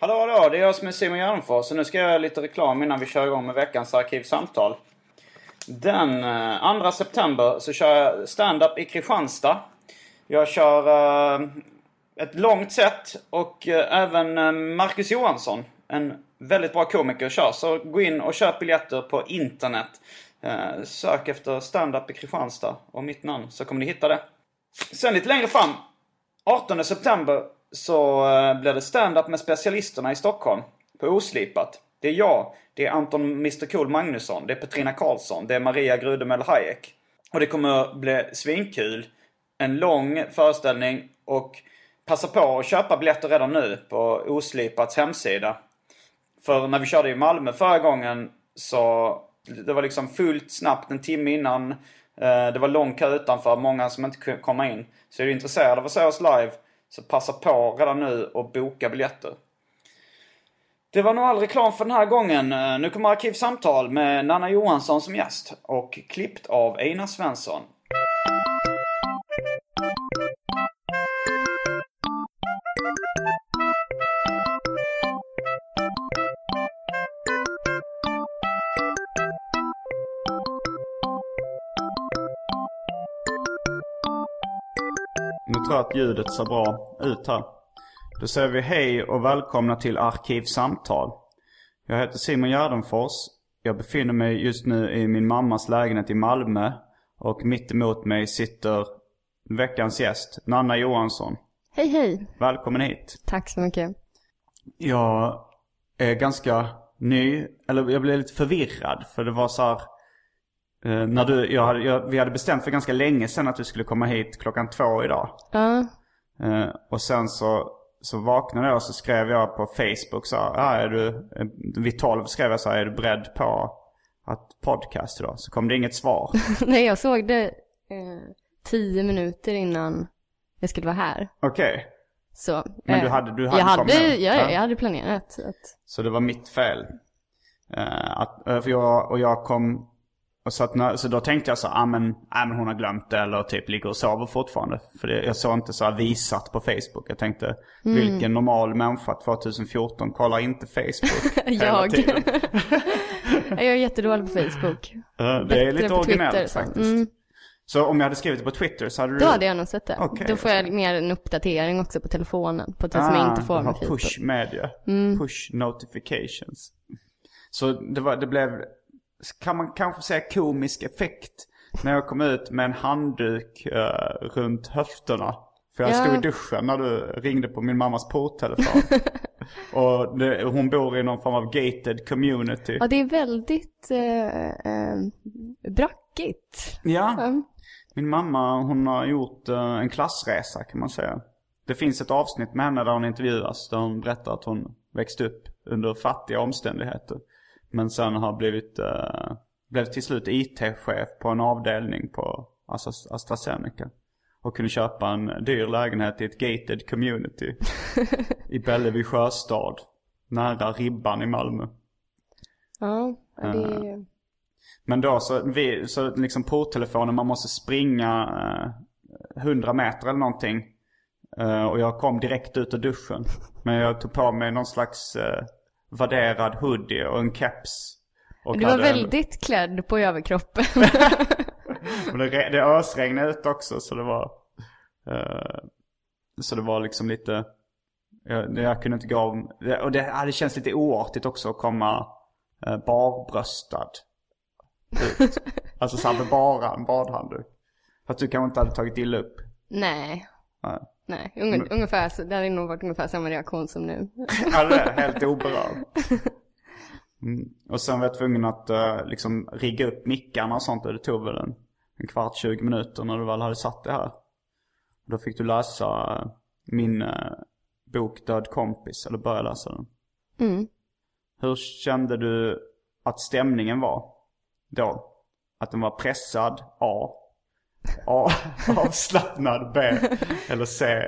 Hallå hallå, det är jag som är Simon Gärdenfors och nu ska jag göra lite reklam innan vi kör igång med veckans arkivsamtal. Den eh, 2 september så kör jag stand-up i Kristianstad. Jag kör uh, ett långt set och uh, även Marcus Johansson, en väldigt bra komiker, kör. Så gå in och köp biljetter på internet. Uh, sök efter stand-up i Kristianstad och mitt namn så kommer ni hitta det. Sen lite längre fram 18 september så eh, blir det stand-up med specialisterna i Stockholm. På Oslipat. Det är jag, det är Anton Mr Cool Magnusson, det är Petrina Karlsson, det är Maria Grudemel Hayek. Och det kommer bli svinkul. En lång föreställning och passa på att köpa biljetter redan nu på Oslipats hemsida. För när vi körde i Malmö förra gången så det var liksom fullt snabbt en timme innan. Eh, det var lång kö utanför, många som inte kunde komma in. Så är du intresserad av att se oss live så passa på redan nu och boka biljetter. Det var nog all reklam för den här gången. Eh, nu kommer Arkivsamtal med Nanna Johansson som gäst och klippt av Einar Svensson. Tror att ljudet ser bra ut här. Då säger vi hej och välkomna till Arkivsamtal. Jag heter Simon Gärdenfors. Jag befinner mig just nu i min mammas lägenhet i Malmö. Och mitt emot mig sitter veckans gäst, Nanna Johansson. Hej hej! Välkommen hit. Tack så mycket. Jag är ganska ny, eller jag blev lite förvirrad för det var så här. Eh, När du, jag hade, jag, vi hade bestämt för ganska länge sedan att du skulle komma hit klockan två idag. Ja, Eh, och sen så, så vaknade jag och så skrev jag på Facebook så här, ah, är du, eh, vid 12 skrev jag så här, är du beredd på att podcast idag? Så kom det inget svar. nej jag såg det eh, tio minuter innan jag skulle vara här. Okej. Så, Men du hade- du hade jag hade, ja, ja. jag hade planerat. Att, Så det var mitt fel. Eh, att, för jag, och jag kom, och så, att när, så då tänkte jag så ah, men, ah, men hon har glömt det eller typ ligger och sover fortfarande. För det, jag såg inte så här visat på Facebook. Jag tänkte, Mm. vilken normal människa 2014 kollar inte Facebook jag. jag är jättedålig på Facebook. Det är Bättre lite på originellt Twitter, faktiskt. Mm. Så om jag hade skrivit det på Twitter så hade du... Då hade jag nog sett det. Okej, Då får jag mer en uppdatering också på telefonen. På ett sätt som jag inte får med Facebook. push media. Mm. Push notifications. Så det, var, det blev, kan man kanske säga komisk effekt. När jag kom ut med en handduk eh, runt höfterna. För jag Ja. stod i duschen när du ringde på min mammas porttelefon. Och det, hon bor i någon form av gated community. Ja, det är väldigt eh, eh, brackigt. Ja. Min mamma hon har gjort eh, en klassresa kan man säga. Det finns ett avsnitt med henne där hon intervjuas. Där hon berättar att hon växte upp under fattiga omständigheter. Men sen har blivit, uh, blev till slut IT-chef på en avdelning på Astra- AstraZeneca. Och kunde köpa en dyr lägenhet i ett gated community. I Bellevue sjöstad. Nära Ribban i Malmö. Ja, det är... Men då så, vi, så liksom porttelefonen, man måste springa eh, 100 meter eller någonting. Eh, och jag kom direkt ut ur duschen. Men jag tog på mig någon slags värderad hoodie och en keps. Och Du var hade en- väldigt klädd på överkroppen. Och det, det ösregnade ut också så det var... eh, så det var liksom lite... Jag, jag kunde inte gå om... Och det, ja, det känns lite oartigt också att komma uh, barbröstad ut. alltså såhär med bara en badhandduk. Fast du kanske inte hade tagit illa upp. Nej. Nej. Nej, unge, ungefär, så- det hade nog varit ungefär samma reaktion som nu. Är helt oberörd. Mm. Och sen var jag tvungen att eh, liksom rigga upp mickarna och sånt och det tog väl en, en kvart, 20 minuter när du väl hade satt det här. Då fick du läsa eh, min eh, bok Död kompis, eller börja läsa den. Mm. Hur kände du att stämningen var då? Att den var pressad? A. A. Avslappnad? B. Eller C.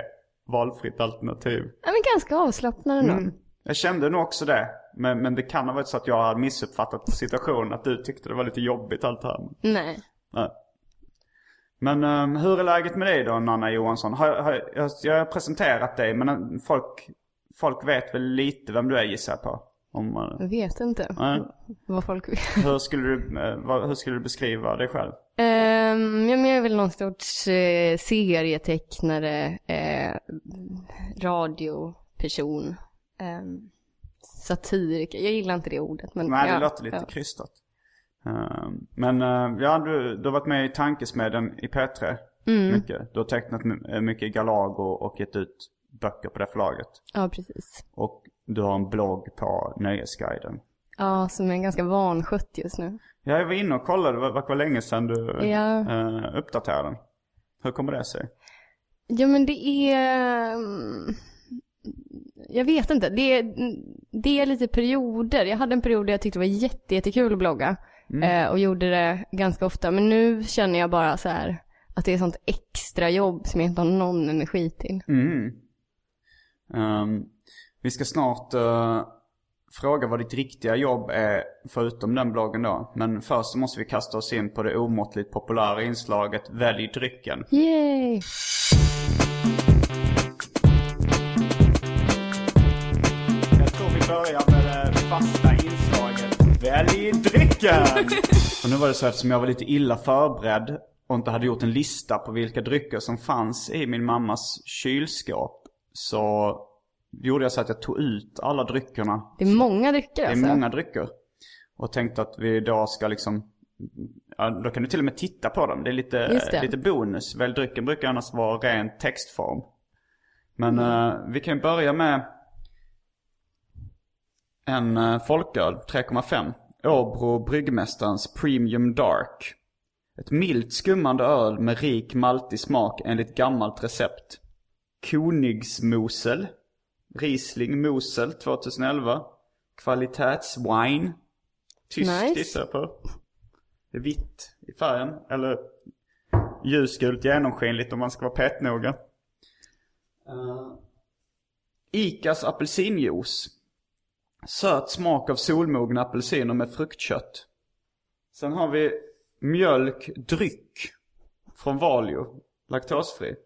Valfritt alternativ? Ja, men ganska avslappnad ändå. Mm. Jag kände nog också det. Men, men det kan ha varit så att jag hade missuppfattat situationen. Att du tyckte det var lite jobbigt allt det här. Nej. Nej. Men ehm, hur är läget med dig då Nanna Johansson? Har, har, jag, jag har presenterat dig men eh, folk, folk vet väl lite vem du är gissar jag på. Om, man- Jag vet inte Nej. vad folk vill. hur, skulle du, eh, hur skulle du beskriva dig själv? Um, ja, men jag är väl någon sorts eh, serietecknare, eh, radioperson, um, satiriker. Jag gillar inte det ordet. Men, Nej, det ja, låter lite ja. krystat. Eh, men eh, ja, du, du har varit med i Tankesmedjan i P3 Mm. mycket. Du har tecknat eh, mycket Galago och gett ut böcker på det förlaget. Ja, precis. Och du har en blogg på Nöjesguiden. Ja, som är ganska vanskött just nu. Ja, jag var inne och kollade, det var, var länge sedan du Ja. eh, uppdaterade den. Hur kommer det sig? Ja, men det är... mm, Jag vet inte. Det är, det är lite perioder. Jag hade en period där jag tyckte det var jätte, jättekul att blogga. Eh, och gjorde det ganska ofta. Men nu känner jag bara så här att det är sånt extra jobb som jag inte har någon energi till. Mm. Ehm, vi ska snart eh, fråga vad ditt riktiga jobb är förutom den bloggen då. Men först så måste vi kasta oss in på det omåttligt populära inslaget Välj drycken. Yay! Jag tror vi börjar med det fasta inslaget Välj drycken! och nu var det så eftersom jag var lite illa förberedd och inte hade gjort en lista på vilka drycker som fanns i min mammas kylskåp. Så gjorde jag så att jag tog ut alla dryckerna Det är många drycker Det är alltså. många drycker. Och tänkte att vi idag ska liksom, ja, då kan du till och med titta på dem. Det är lite, det. lite bonus. Väl drycken brukar annars vara ren textform. Men Mm. eh, vi kan börja med en uh, folköl, 3,5. Åbro Bryggmästarens Premium Dark. Ett milt skummande öl med rik maltig smak enligt gammalt recept. Konigsmosel. Riesling Mosel 2011. Kvalitetswine. Tysk Nice. gissar jag på. Det är vitt i färgen. Eller ljusgult genomskinligt om man ska vara petnoga. Uh, Icas apelsinjuice. Söt smak av solmogna apelsiner med fruktkött. Sen har vi mjölkdryck. Från Valio. Laktosfri. Uh,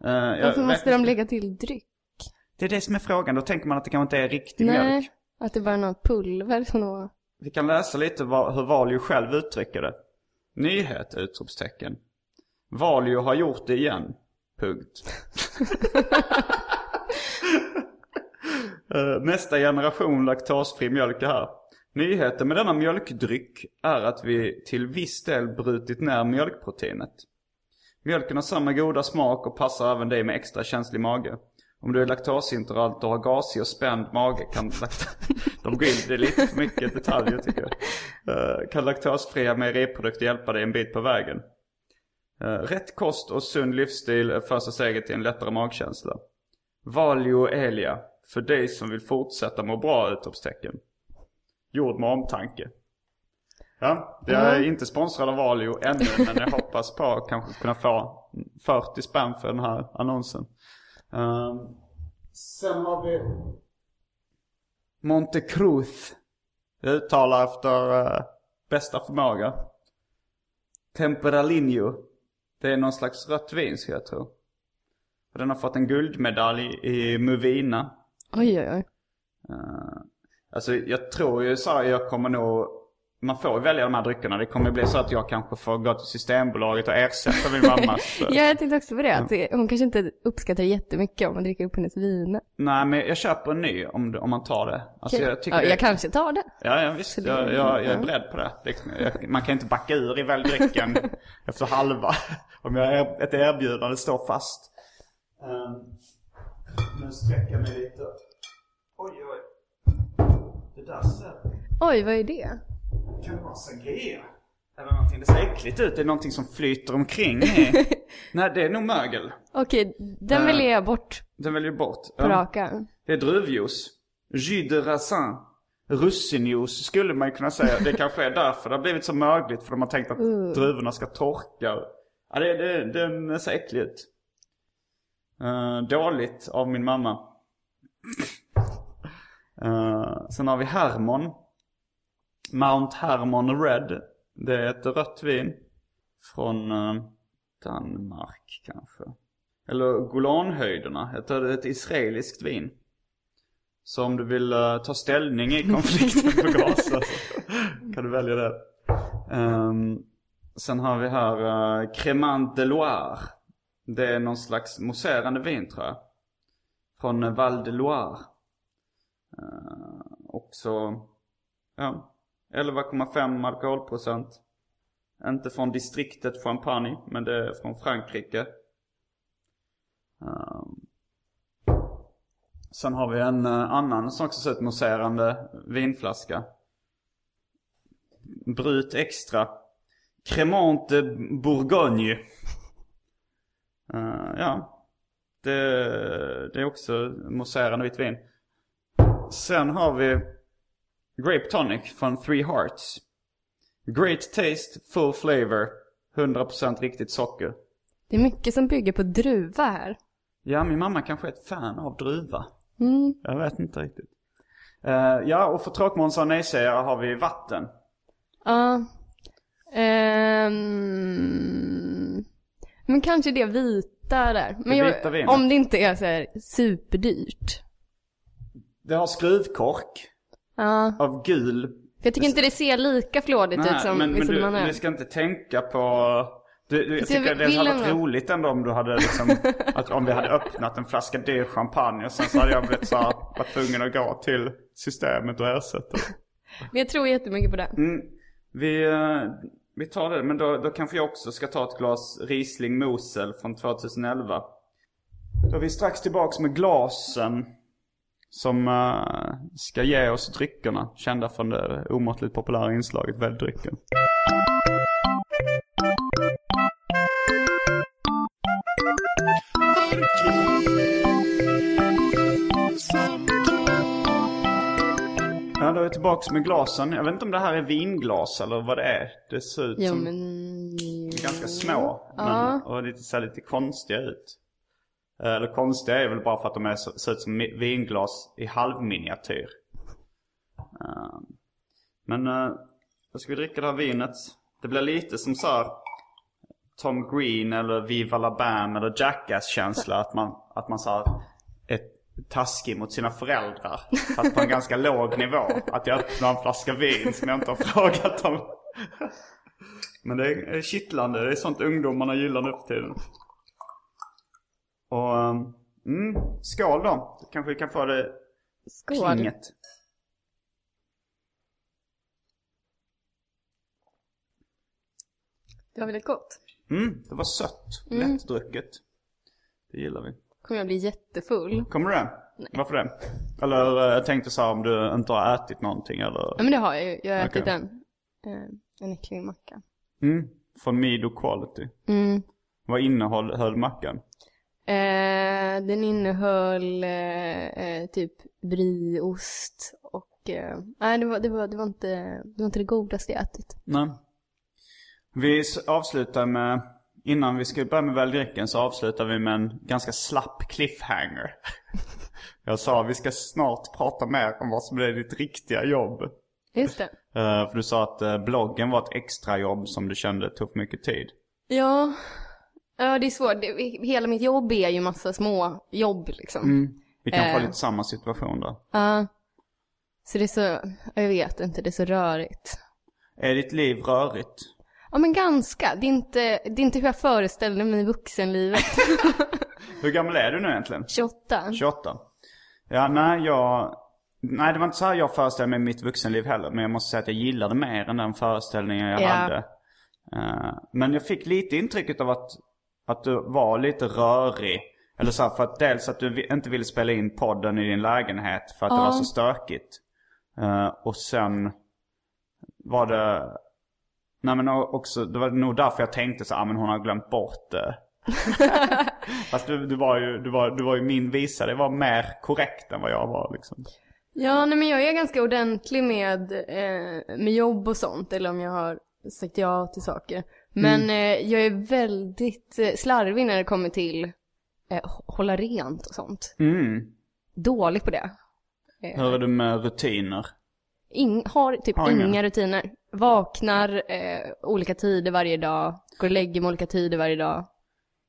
Varför vet måste inte- de lägga till dryck? Det är det som är frågan. Då tänker man att det kanske inte är riktig Nej, mjölk. att det bara är något pulver som de... Vi kan läsa lite vad, hur Valio själv uttrycker det. Nyhet! Utropstecken. Valio har gjort det igen. Punkt. Eh, Nästa generation laktosfri mjölk är här. Nyheten med denna mjölkdryck är att vi till viss del brutit ner mjölkproteinet. Mjölken har samma goda smak och passar även dig med extra känslig mage. Om du är laktosintolerant och har gasig och spänd mage kan De går in, det är lite för mycket detaljer tycker jag. Eh, Kan laktosfria mejeriprodukter hjälpa dig en bit på vägen. Eh, Rätt kost och sund livsstil är första steget till en lättare magkänsla. Valio Elia. För dig som vill fortsätta må bra! Utropstecken. Gjord med omtanke. Ja, jag är inte sponsrad av Valio ännu men jag hoppas på att kanske kunna få 40 spänn för den här annonsen. Ehm, sen har vi Monte Cruz. Jag uttalar efter eh, bästa förmåga. Temperalino. Det är någon slags rött vin ska jag tro. Och den har fått en guldmedalj i Movina. Oj, oj, oj. Alltså jag tror ju så här, jag kommer nog man får välja de här dryckerna. Det kommer bli så att jag kanske får gå till Systembolaget och ersätta min mammas. Ja, jag tänkte också på det. Att hon kanske inte uppskattar jättemycket om man dricker upp hennes viner. Nej men jag köper en ny om, om man tar det. Alltså Okej. jag tycker ja, det... jag kanske tar det. Ja, ja visst. det- Jag, jag, jag är beredd på det. Liksom, jag, man kan inte backa ur i väl drycken efter halva. Om jag är, ett erbjudande står fast. Um, nu sträcker jag mig lite. Oj, oj. Det där ser... Oj, vad är det? Kan det vara sangria? Eller någonting. Det ser äckligt ut. Det är någonting som flyter omkring i. Nej, det är nog mögel. Okej, den Eh. väljer jag bort Den väljer bort. på arm. Det är druvjuice. Jus de raisin. Russinjuice skulle man ju kunna säga. Det kanske är därför det har blivit så mögligt. För de har tänkt att druvorna ska torka. Ja, det, det, den ser äcklig ut. Eh, dåligt av min mamma. Eh, sen har vi Hermon. Mount Hermon Red. Det är ett rött vin. Från eh, Danmark kanske. Eller Golanhöjderna. Ett, ett israeliskt vin. Så om du vill uh, ta ställning i konflikten på Gaza kan du välja det. Um, sen har vi här uh, Cremant de Loire. Det är någon slags mousserande vin tror jag. Från Val de Loire. Uh, också, ja, 11,5 alkoholprocent. Inte från distriktet Champagne, men det är från Frankrike. Um, sen har vi en uh, annan som också ser ut mousserande vinflaska. Brut extra. Cremante Bourgogne. Uh, ja. Det, det är också mousserande vitt vin. Sen har vi Grape Tonic från Three Hearts. Great taste, full flavor. 100% riktigt socker. Det är mycket som bygger på druva här. Ja, min mamma kanske är ett fan av druva. Mm. Jag vet inte riktigt. Uh, ja, och för tråkmånsar och nejsägare har vi vatten. Ja. Ehm, men kanske det vita där. Men Det jag, vita vinet. om det inte är så superdyrt. Det har skruvkork Ja. av gul. Jag tycker inte det ser lika flådigt ut som men, men vissa du, man är. du ska inte tänka på... Du, du, jag Så jag tycker det vill hade varit ändå- roligt ändå om du hade liksom... att om vi hade öppnat en flaska dyr champagne och sen så hade jag blivit så här, varit tvungen att gå till systemet och ersätta. Men jag tror jättemycket på det. Mm, vi, eh, vi tar det, men då, då kanske jag också ska ta ett glas Riesling Mosel från 2011. Då är vi strax tillbaks med glasen som eh, ska ge oss dryckerna. Kända från det omåttligt populära inslaget Välj drycken. Ja, då är vi tillbaks med glasen. Jag vet inte om det här är vinglas eller vad det är. Det ser ut Jo som men... ganska små. Men, Ja. Och lite, ser lite konstiga ut. Eh, Eller konstiga är väl bara för att de är, så- ser ut som vinglas i halvminiatyr. Eh, Men uh, jag ska vi dricka det här vinet. Det blir lite som så här Tom Green eller Viva La Bam eller Jackass-känsla. Att man, att man så här är taskig mot sina föräldrar. Fast på en ganska låg nivå. Att jag öppnar en flaska vin som jag inte har frågat om. Men det är kittlande. Det är sånt ungdomarna gillar nu för tiden. Och, mm, skål då. Kanske vi kan få det Skål. Det var väldigt gott. Mm, det var sött. Lättdrucket. Det gillar vi. Kommer jag bli jättefull? Kommer du det? Varför det? Eller eh, jag tänkte så här om du inte har ätit någonting eller? Ja men det har jag ju. Jag har ätit Okej. en. Eh, en äcklig macka. Mm, från Mido Quality. Mm. Vad innehöll höll mackan? Eh, den innehöll eh, eh, typ brieost och eh, nej det var, det, var, det, var inte, det var inte det godaste jag ätit. Nej. Vi avslutar med, innan vi ska börja med väldrycken så avslutar vi med en ganska slapp cliffhanger. Jag sa vi ska snart prata mer om vad som är ditt riktiga jobb. Just det. Eh, för du sa att eh, bloggen var ett extrajobb som du kände tog för mycket tid. Ja, ja det är svårt. Det, hela mitt jobb är ju massa små jobb liksom. Vi kanske har Eh. lite samma situation då. Ja. så det är så, jag vet inte, det är så rörigt. Är ditt liv rörigt? Ja men ganska. Det är inte, det är inte hur jag föreställde mig vuxenlivet. Hur gammal är du nu egentligen? 28. 28. Ja, nej jag... Nej det var inte så här jag föreställde mig mitt vuxenliv heller. Men jag måste säga att jag gillade mer än den föreställningen jag Ja. hade. Eh, men jag fick lite intrycket av att, att du var lite rörig. Eller så här, för att dels att du inte ville spela in podden i din lägenhet för att det Ja. var så stökigt. Eh, och sen var det... Nej men också, det var nog därför jag tänkte så ah, men hon har glömt bort det. Fast du, du, var ju, du, var, du var ju min visa, det var mer korrekt än vad jag var liksom. Ja, nej men jag är ganska ordentlig med, eh, med jobb och sånt, eller om jag har sagt ja till saker. Men eh, jag är väldigt eh, slarvig när det kommer till eh, hålla rent och sånt. Mm. Dålig på det. Hur är du med rutiner? In, har typ Har inga. inga. rutiner. Vaknar eh, olika tider varje dag, går och lägger mig olika tider varje dag.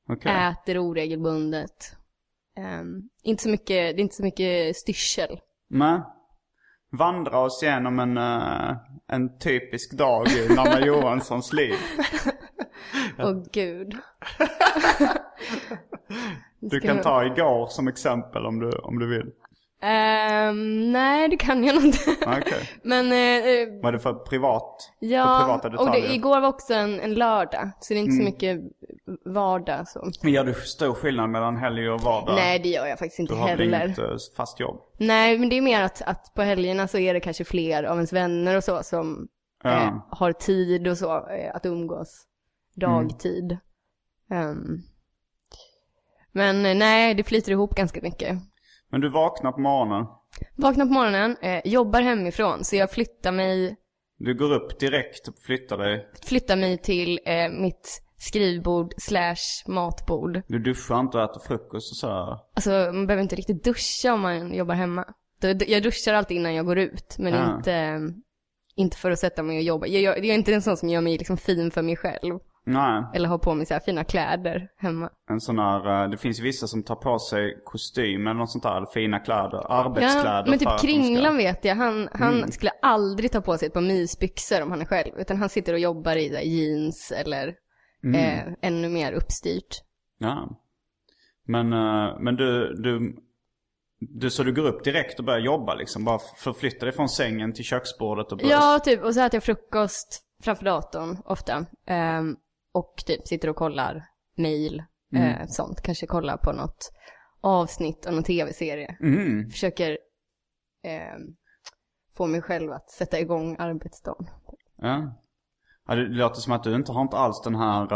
Okej. äter oregelbundet. Ehm, inte så mycket, det är inte så mycket styrsel. Nej. Vandra oss igenom en, eh, en typisk dag i Nanna Johanssons liv. Åh gud. Du kan ta igår som exempel om du, om du vill. Ehm, nej, det kan jag nog inte. Okej. Men eh, eh, Vad är det för privat? för ja, privata och detaljer? Mm. det, igår var också en, en lördag. Så det är inte så mycket vardag så. Men gör du stor skillnad mellan helg och vardag? Nej, det gör jag faktiskt inte Du har väl heller. inget eh, fast jobb? Nej, men det är mer att, att på helgerna så är det kanske fler av ens vänner och så som Ja. eh, har tid och så eh, att umgås dagtid. Mm. Ehm, men nej, det flyter ihop ganska mycket. Men du vaknar på morgonen. Vaknar på morgonen, eh, jobbar hemifrån, så jag flyttar mig, Du går upp direkt och flyttar dig. flyttar mig till eh, mitt skrivbord slash matbord. Du duschar inte och äter frukost och så. här. Alltså man behöver inte riktigt duscha om man jobbar hemma. Jag duschar alltid innan jag går ut, men Ah. inte, eh, inte för att sätta mig och jobba. Jag, jag, jag är inte en sån som gör mig liksom fin för mig själv. Nej, Eller har på mig så här fina kläder hemma. en sån här, eh, det finns ju vissa som tar på sig kostym eller något sånt där, fina kläder, arbetskläder. Ja, men typ Kringlan vet jag, han, han Mm. skulle aldrig ta på sig ett par mysbyxor om han är själv. Utan han sitter och jobbar i här, jeans eller Mm. eh, ännu mer uppstyrt. Ja. Men, eh, men du, du, du, så du går upp direkt och börjar jobba liksom? Bara förflyttar dig från sängen till köksbordet och börjar... Ja, typ. Och så äter jag frukost framför datorn ofta. Ehm, och typ sitter och kollar mail, Mm. eh, sånt. Kanske kollar på något avsnitt av någon tv-serie. Mm. Försöker ehm, få mig själv att sätta igång arbetsdagen. Ja. ja. Det låter som att du inte har inte alls den här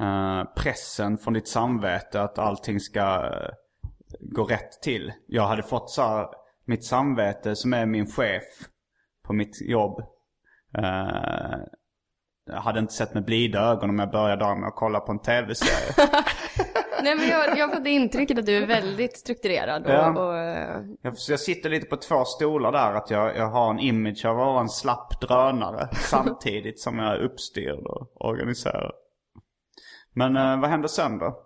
eh, pressen från ditt samvete att allting ska eh, gå rätt till. Jag hade fått så här, mitt samvete som är min chef på mitt jobb. Jag hade inte sett med blida ögon om jag började dagen med att kolla på en tv-serie. Nej men jag, jag fått intrycket att du är väldigt strukturerad och, Ja. och eh, Jag, jag sitter lite på två stolar där. Att jag, jag har en image av att vara en slapp drönare. samtidigt som jag är uppstyrd och organiserad. Men eh, vad händer sen då?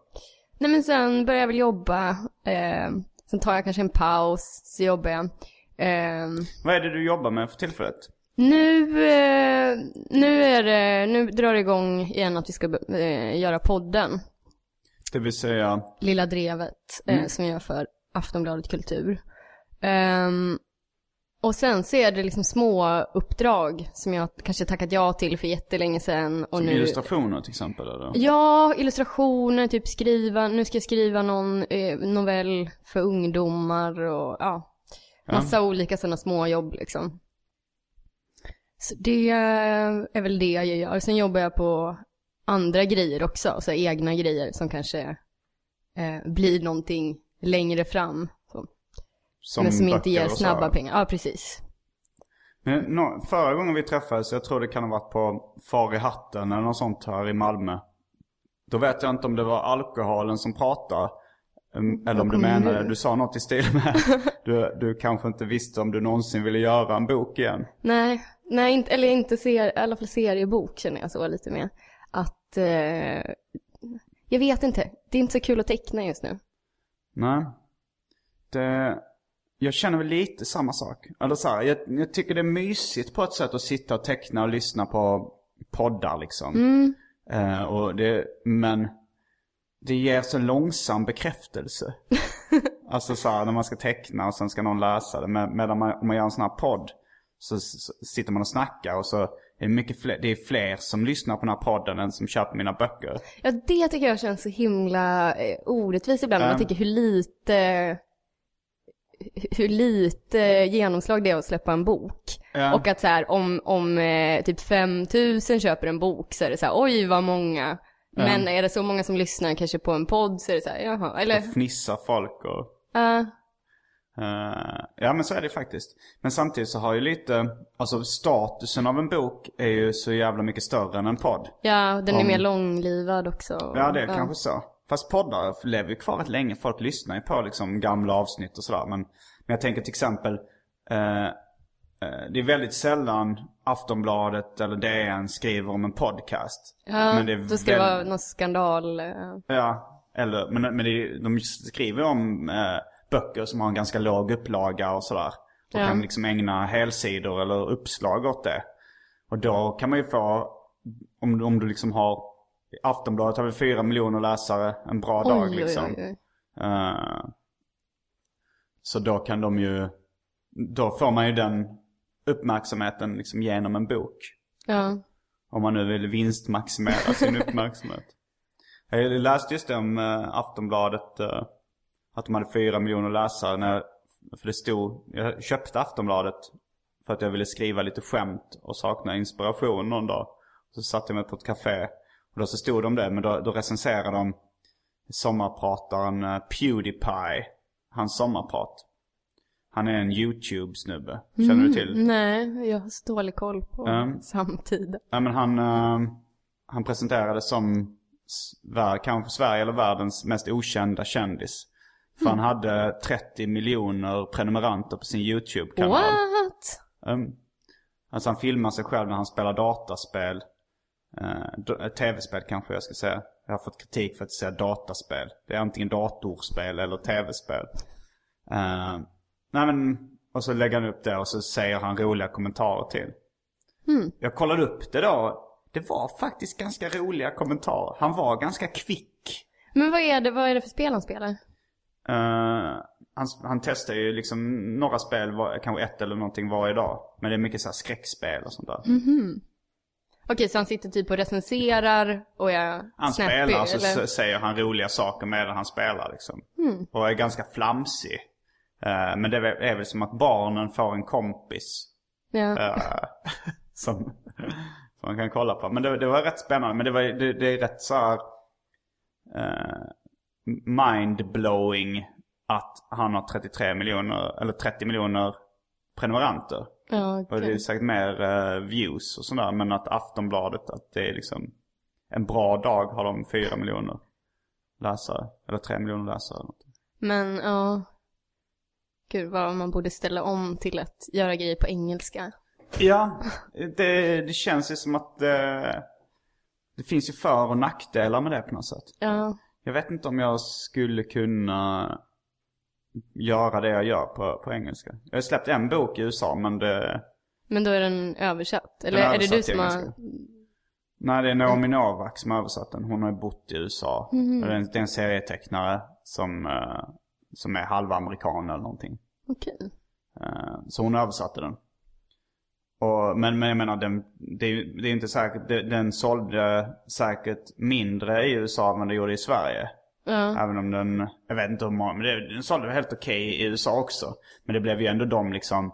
Nej men sen börjar jag väl jobba, eh, sen tar jag kanske en paus, så jobbar jag. Eh, Vad är det du jobbar med för tillfället? Nu, eh, nu är det, nu drar det igång igen att vi ska eh, göra podden, Det vill säga, Lilla Drevet, eh, som jag gör för Aftonbladet Kultur. Ehm, och sen så är det liksom små uppdrag som jag kanske tackat ja till för jättelänge sedan. Och som nu... illustrationer till exempel eller? Ja, illustrationer, typ skriva, nu ska jag skriva någon eh, novell för ungdomar och ja, massa olika sådana små jobb liksom. Så det är väl det jag gör. Sen jobbar jag på andra grejer också, så egna grejer som kanske eh, blir någonting längre fram. Så. men som inte ger snabba pengar. Ja, precis. Men, nå- förra gången vi träffades, jag tror det kan ha varit på Far i hatten eller något sånt här i Malmö. Då vet jag inte om det var alkoholen som pratade. Em, Eller om du menade, nu? du sa något i stil med du, du kanske inte visste om du någonsin ville göra en bok igen. Nej, nej inte, eller inte ser, i alla fall seriebok känner jag så lite mer. Att, eh, jag vet inte, det är inte så kul att teckna just nu. Nej. Det, jag känner väl lite samma sak. Eller så här, jag, jag tycker det är mysigt på ett sätt att sitta och teckna och lyssna på poddar liksom. Eh, och det, men det ger så långsam bekräftelse. alltså så här, när man ska teckna och sen ska någon läsa det. Med, medan man, om man gör en sån här podd så, så sitter man och snackar och så är det mycket fler, det är fler som lyssnar på den här podden än som köper mina böcker. Ja, det tycker jag känns så himla eh, orättvist ibland. Ja. Man tänker hur lite, hur lite genomslag det är att släppa en bok. Ja. Och att så här, om, om eh, typ 5000 köper en bok så är det så här, oj vad många. Men är det så många som lyssnar kanske på en podd så är det så här, jaha, eller, Fnissar folk och... ja. Eh, ja men så är det faktiskt. Men samtidigt så har ju lite, alltså statusen av en bok är ju så jävla mycket större än en podd. ja, den är Om- mer långlivad också. Ja det är kanske så. Fast poddar lever ju kvar rätt länge. Folk lyssnar ju på liksom gamla avsnitt och sådär. Men, men jag tänker till exempel, eh, det är väldigt sällan Aftonbladet eller DN skriver om en podcast. Ja, Men det då ska det väl- vara någon skandal. eh. Ja, eller, men, men det, de skriver om eh, böcker som har en ganska låg upplaga och sådär. Och Ja. kan liksom ägna helsidor eller uppslag åt det. Och då kan man ju få, om, om du liksom har, Aftonbladet har väl fyra miljoner läsare en bra dag Oj, oj, liksom. oj, oj. Eh, så då kan de ju, då får man ju den uppmärksamheten liksom genom en bok. Ja. Om man nu vill vinstmaximera sin uppmärksamhet. Jag läste just det om eh, Aftonbladet. eh, att de hade fyra miljoner läsare. När, för det stod, jag köpte Aftonbladet för att jag ville skriva lite skämt och sakna inspiration någon dag. Så satte jag mig på ett café. Och då så stod de det, men då, då recenserade de sommarprataren eh, Pewdiepie. Hans sommarprat. Han är en YouTube-snubbe. Känner du till? Nej, jag har så dålig koll på Mm. samtiden. Nej men han, eh, han presenterades som kanske Sverige eller världens mest okända kändis. För han hade 30 miljoner prenumeranter på sin YouTube-kanal. What? Um, alltså han filmar sig själv när han spelar dataspel. Eh, Tv-spel kanske jag ska säga. Jag har fått kritik för att säga dataspel. Det är antingen datorspel eller tv-spel. Eh, nej men, och så lägger han upp det och så säger han roliga kommentarer till. Jag kollade upp det då. Det var faktiskt ganska roliga kommentarer. Han var ganska kvick. Men vad är det, vad är det för spel han spelar? Eh, han, han testar ju liksom några spel, var, kanske ett eller någonting varje dag. Men det är mycket så här skräckspel och sånt där. Okej, så han sitter typ och recenserar och är Han snappy, spelar så eller? s- säger han roliga saker medan han spelar liksom. Och är ganska flamsig. Eh, men det är väl- som att barnen får en kompis. Ja. eh, som, man kan kolla på. Men det, det var rätt spännande. Men det, var, det, det är rätt så här eh, mind-blowing att han har 33 miljoner, eller 30 miljoner prenumeranter. ja, Och okej. det är säkert mer eh, views och sådär. Men att Aftonbladet, att det är liksom en bra dag har de 4 miljoner läsare. Eller 3 miljoner läsare. eller något. Men ja. Gud vad man borde ställa om till att göra grejer på engelska. Ja, det, det känns ju som att eh, det finns ju för och nackdelar med det på något sätt. Ja. Jag vet inte om jag skulle kunna göra det jag gör på, på engelska. Jag har släppt en bok i USA men det... Men då är den översatt? Eller är är det översatt du som har... Nej, det är Naomi Novak som har översatt den. Hon har ju bott i USA. Och Det, är en, det är en serietecknare som, eh, som är halvamerikan eller någonting. Okej. Eh, Så hon översatte den. Och, men, men jag menar, den, det, är, det är inte säkert, den sålde säkert mindre i USA än den gjorde i Sverige. Ja. Även om den, jag vet inte hur många, men det, den sålde helt okej i USA också. Men det blev ju ändå de liksom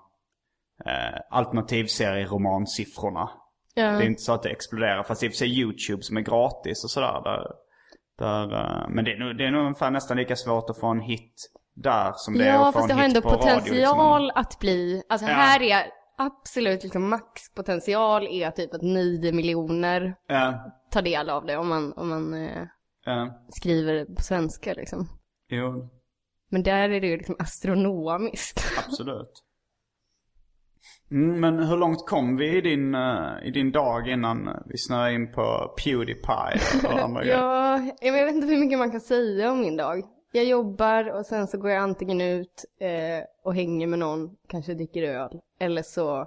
eh, alternativserieromansiffrorna. Ja. Det är inte så att det exploderar. Fast i och för sig YouTube som är gratis och sådär. Där, där, eh, men det är, nog, det är nog ungefär nästan lika svårt att få en hit där som det är Ja, att få fast det en har hit ändå på radio. potential Liksom. att bli, alltså Ja. här är absolut liksom maxpotential är typ att 9 miljoner Ja, tar del av det om man, om man eh, ja, skriver på svenska liksom. jo, Men där är det ju liksom astronomiskt. absolut. Mm, men hur långt kom vi i din, eh, i din dag innan vi snöade in på Pewdiepie och andra ja, jag vet inte hur mycket man kan säga om min dag. Jag jobbar och sen så går jag antingen ut eh, och hänger med någon, kanske dricker öl. Eller så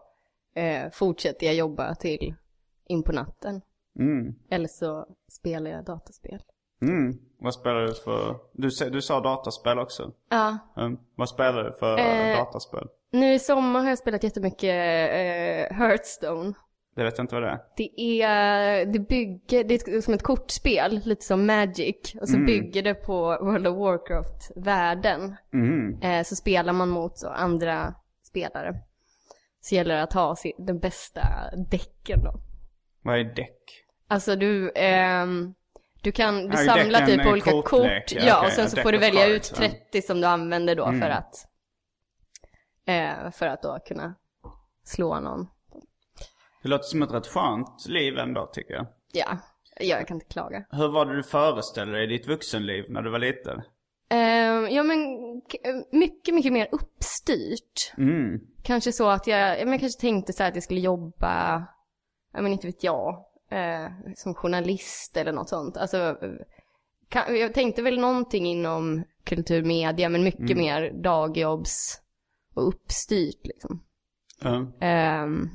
eh, fortsätter jag jobba till in på natten. Mm. Eller så spelar jag dataspel. Mm. Vad spelar du för? Du, sa- du sa dataspel också. Ja, Mm. Vad spelar du för Eh. dataspel? Nu i sommar har jag spelat jättemycket eh, Hearthstone. Det vet jag inte vad det är. Det är, det bygger, det är som ett kortspel, lite som Magic. Och så bygger det på World of Warcraft-världen. Mm. Eh, så spelar man mot så andra spelare. Så gäller det att ha sin, den bästa däcken då. Vad är däck? Alltså du, ehm, du kan, du Ja, samlar typ på olika kortlek, kort. ja, Ja, okej, och sen så får du välja ut ja. 30 som du använder då Mm. för att, eh, för att då kunna slå någon. Det låter som ett rätt skönt liv ändå tycker jag. Ja, jag kan inte klaga. Hur var det du föreställde dig ditt vuxenliv när du var liten? Ehm, ja men mycket, mycket mer uppstyrt. Mm. Kanske så att jag, ja, men jag kanske tänkte så här att jag skulle jobba, ja men inte vet jag, eh, som journalist eller något sånt. Alltså, eh, kan, jag tänkte väl någonting inom kulturmedia men mycket mer dagjobbs och uppstyrt liksom. Ja. Ehm,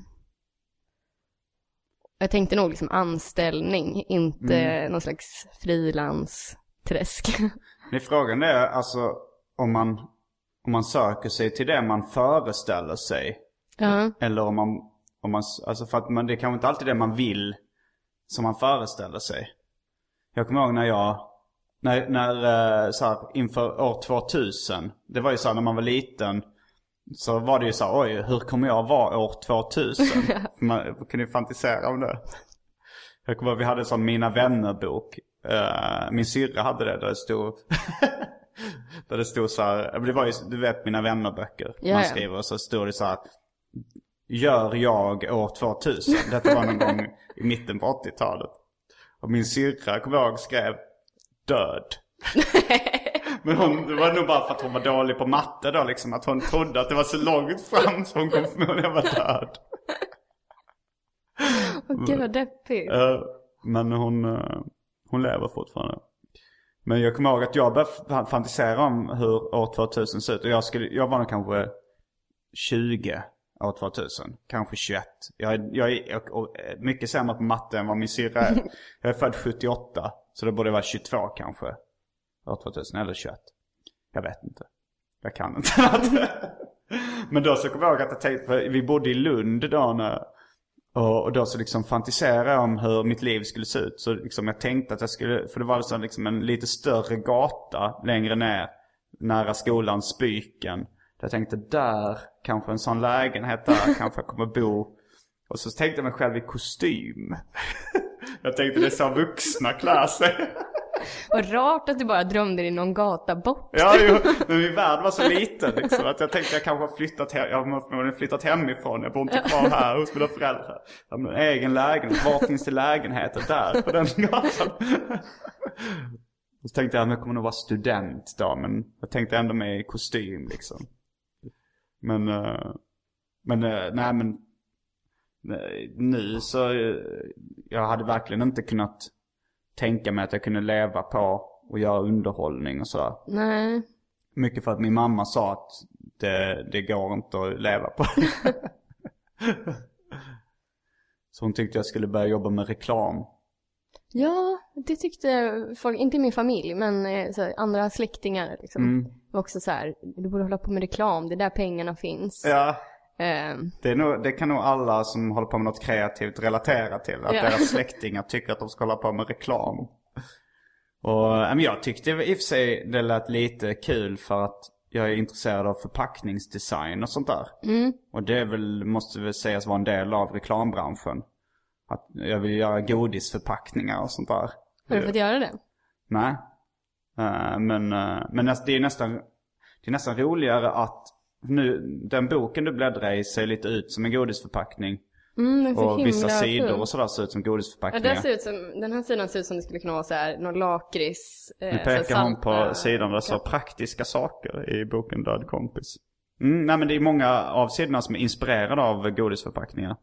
jag tänkte nog liksom anställning, inte någon slags frilansträsk. Är frågan är alltså om man, om man söker sig till det man föreställer sig. ja. Eller om man, om man, alltså för att man, det är kanske inte alltid det man vill som man föreställer sig. Jag kommer ihåg när jag, när, när eh, så här, inför år 2000, det var ju så här när man var liten. Så var det ju så här, oj hur kommer jag vara år 2000? man kunde ju fantisera om det. Jag kommer vi hade en sån Mina vänner-bok. Eh, min syrra hade det där det stod Där det stod så här, det var ju, du vet Mina vänner-böcker. Man skriver och så stod det så här. Gör jag år 2000? Detta var någon gång i mitten på 80-talet. Och min syrra, kommer jag ihåg, skrev död. Men hon, det var nog bara för att hon var dålig på matte då liksom. Att hon trodde att det var så långt fram så hon kom förmodligen vara död. Åh, Gud vad deppigt. Eh, men hon, eh, hon lever fortfarande. Men jag kommer ihåg att jag började fa- fantisera om hur år 2000 ser ut. Och jag, skulle, jag var nog kanske 20 år 2000. Kanske 21. Jag är, jag är eh, mycket sämre på matte än vad min syrra är. Jag är född 78. Så det borde vara 22 kanske. År 2000 eller 21. Jag vet inte. Jag kan inte. Men då så kommer jag ihåg att jag tänkte, för vi bodde i Lund då när, och, då så liksom fantiserade jag om hur mitt liv skulle se ut. Så liksom jag tänkte att jag skulle, för det var så liksom en lite större gata längre ner. Nära skolan Spyken. Jag tänkte där, kanske en sån lägenhet där, kanske jag kommer bo. Och så tänkte jag mig själv i kostym. jag tänkte det är så vuxna klär sig. Vad rart att du bara drömde dig någon gata bort. Ja, jo, men min värld var så liten liksom, att jag tänkte jag kanske har flyttat, hem, jag har förmodligen flyttat hemifrån. Jag bor inte kvar här hos mina föräldrar. Jag har min egen lägenhet. Var finns det lägenheter? Där, på den gatan. Och så tänkte jag att jag kommer nog vara student då, men jag tänkte ändå med i kostym liksom. Men, eh, eh, men nej men. Nu så, eh, jag hade verkligen inte kunnat tänka mig att jag kunde leva på och göra underhållning och sådär. Nej. Mycket för att min mamma sa att det, det går inte att leva på. Så hon tyckte jag skulle börja jobba med reklam. Ja, det tyckte folk, inte min familj, men eh, här, andra släktingar liksom. Mm. var också så här, du borde hålla på med reklam, det är där pengarna finns. Ja, det, är nog, det kan nog alla som håller på med något kreativt relatera till. Att Ja. deras släktingar tycker att de ska hålla på med reklam. Och men jag tyckte i och för sig det lät lite kul för att jag är intresserad av förpackningsdesign och sånt där. Och det är väl, måste väl sägas vara en del av reklambranschen. Att jag vill göra godisförpackningar och sånt där. har du fått göra det? Nej. Eh, men uh, men det, är nästan, det är nästan roligare att nu, den boken du bläddrar i ser lite ut som en godisförpackning. Mm, den Och vissa sidor fin. och sådär ser ut som Ja, godisförpackningar. den, ser ut som, den här sidan ser ut som det skulle kunna vara så här, någon lakrits. Eh, Nu pekar hon på sidan där det står praktiska saker i boken Död kompis. Mm, nej men det är många av sidorna som är inspirerade av godisförpackningar.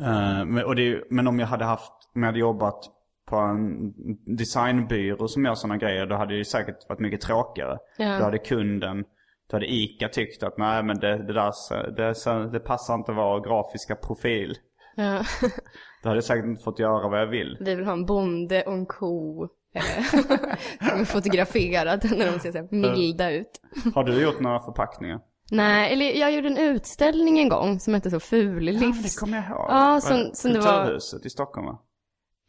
Eh, men, och det är, men om jag hade haft, om jag hade jobbat på en designbyrå som gör sådana grejer, då hade det säkert varit mycket tråkigare. Ja. Då hade kunden, då hade ICA tyckt att nej men det, det där, det, det passar inte vår grafiska profil. Ja. Då hade jag säkert inte fått göra vad jag vill. Vi vill ha en bonde och en ko. eh, Som är fotograferad när de ser så milda ut. Har du gjort några förpackningar? Nej, eller jag gjorde en utställning en gång som hette så Ful Ja, det kommer jag ihåg. Ja, som- som det var- Kulturhuset i Stockholm va?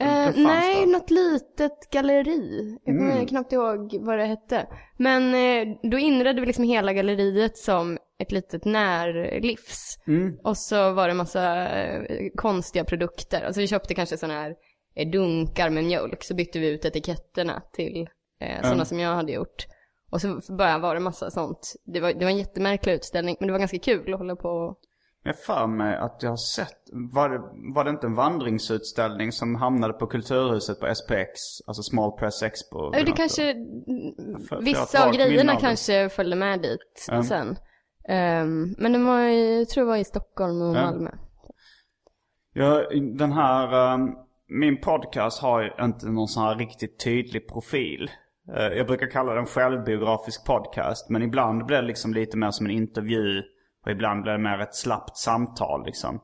Eh, nej, där. något litet galleri. Jag kommer Mm. knappt ihåg vad det hette. Men eh, då inredde vi liksom hela galleriet som ett litet närlivs. Mm. Och så var det massa eh, konstiga produkter. Alltså vi köpte kanske sådana här eh, dunkar med mjölk. Så bytte vi ut etiketterna till eh, sådana Mm. som jag hade gjort. Och så bara var det massa sånt. Det var, det var en jättemärklig utställning. Men det var ganska kul att hålla på Jag för mig att jag har sett, var det, var det inte en vandringsutställning som hamnade på Kulturhuset på SPX? Alltså Small Press Expo? Det kanske, för vissa av grejerna av kanske följde med dit Mm. sen. Ehm, men den var i, jag tror det var i Stockholm och Ja. Malmö. Ja, den här, ehm, min podcast har ju inte någon sån här riktigt tydlig profil. Eh, jag brukar kalla den självbiografisk podcast. Men ibland blir det liksom lite mer som en intervju. Och ibland blir det mer ett slappt samtal liksom.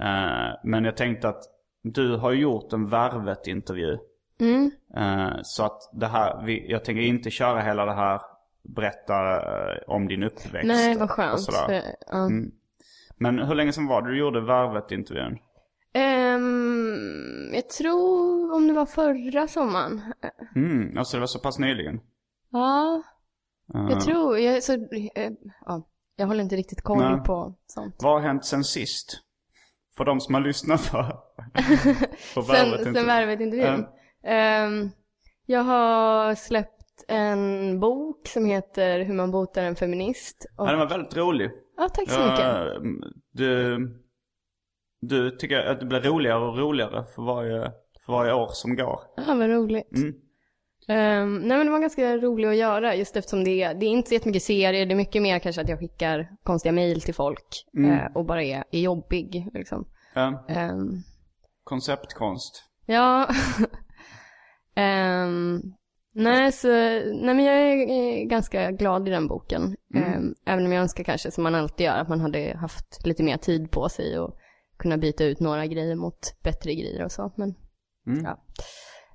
Eh, men jag tänkte att du har gjort en Värvet-intervju. Mm. Eh, så att det här, vi, jag tänker inte köra hela det här, berätta eh, om din uppväxt. Nej, vad skönt. Mm. Men hur länge sedan var det du gjorde Värvet-intervjun? Ehm, jag tror om det var förra sommaren. Mm, alltså det var så pass nyligen? Ja, jag tror, jag, så, ja, jag håller inte riktigt koll Nej. på sånt. Vad har hänt sen sist? För de som har lyssnat på, på Sen, sen Värvet-intervjun. Ehm, jag har släppt en bok som heter Hur man botar en feminist. Och, Ja, den var väldigt rolig. ja, tack så mycket. Ja, du, du tycker att det blir roligare och roligare för varje, för varje år som går. Ja, vad roligt. Mm. Ehm, nej men det var ganska roligt att göra just eftersom det är, det är inte så jättemycket serier, det är mycket mer kanske att jag skickar konstiga mejl till folk Mm. eh, och bara är, är jobbig liksom. Ja, Ehm, konceptkonst. ja. Ehm, nej så, nej men jag är ganska glad i den boken. Ehm, även om jag önskar kanske som man alltid gör att man hade haft lite mer tid på sig och kunna byta ut några grejer mot bättre grejer och så. Men Mm. ja.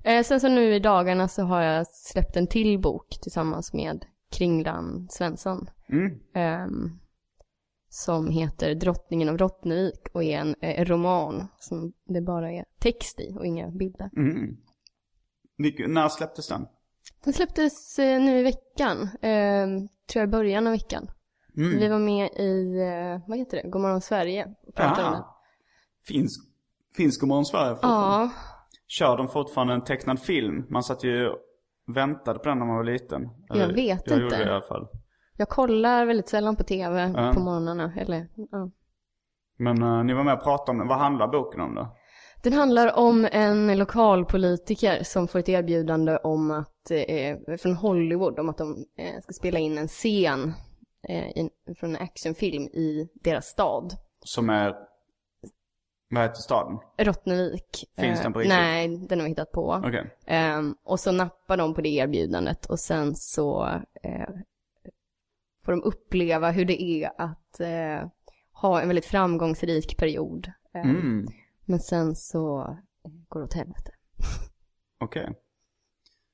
Eh, sen så nu i dagarna så har jag släppt en till bok tillsammans med Kringlan Svensson. Mm. ehm, som heter Drottningen av Rottnevik och är en eh, roman som det bara är text i och inga bilder. Mm. Vilk- när släpptes den? Den släpptes eh, nu i veckan, ehm, tror jag i början av veckan. Mm. Vi var med i, eh, vad heter det, Godmorgon Sverige och pratade om den. Finns, finns Godmorgon Sverige fortfarande? Ja, Kör de fortfarande en tecknad film? Man satt ju och väntade på den när man var liten. Jag vet jag inte. det i alla fall. jag kollar väldigt sällan på tv Ja. på morgnarna. Eller, ja. Men eh, ni var med och pratade om den. Vad handlar boken om då? Den handlar om en lokalpolitiker som får ett erbjudande om att, eh, från Hollywood, om att de eh, ska spela in en scen eh, in, från en actionfilm i deras stad. Som är... Vad heter staden? Rottnevik. Finns Eh, den på riktigt? Nej, den har vi hittat på. Okej. Ehm, och så nappar de på det erbjudandet och sen så eh, får de uppleva hur det är att eh, ha en väldigt framgångsrik period. Ehm, Mm. Men sen så eh, går det åt helvete. Okej.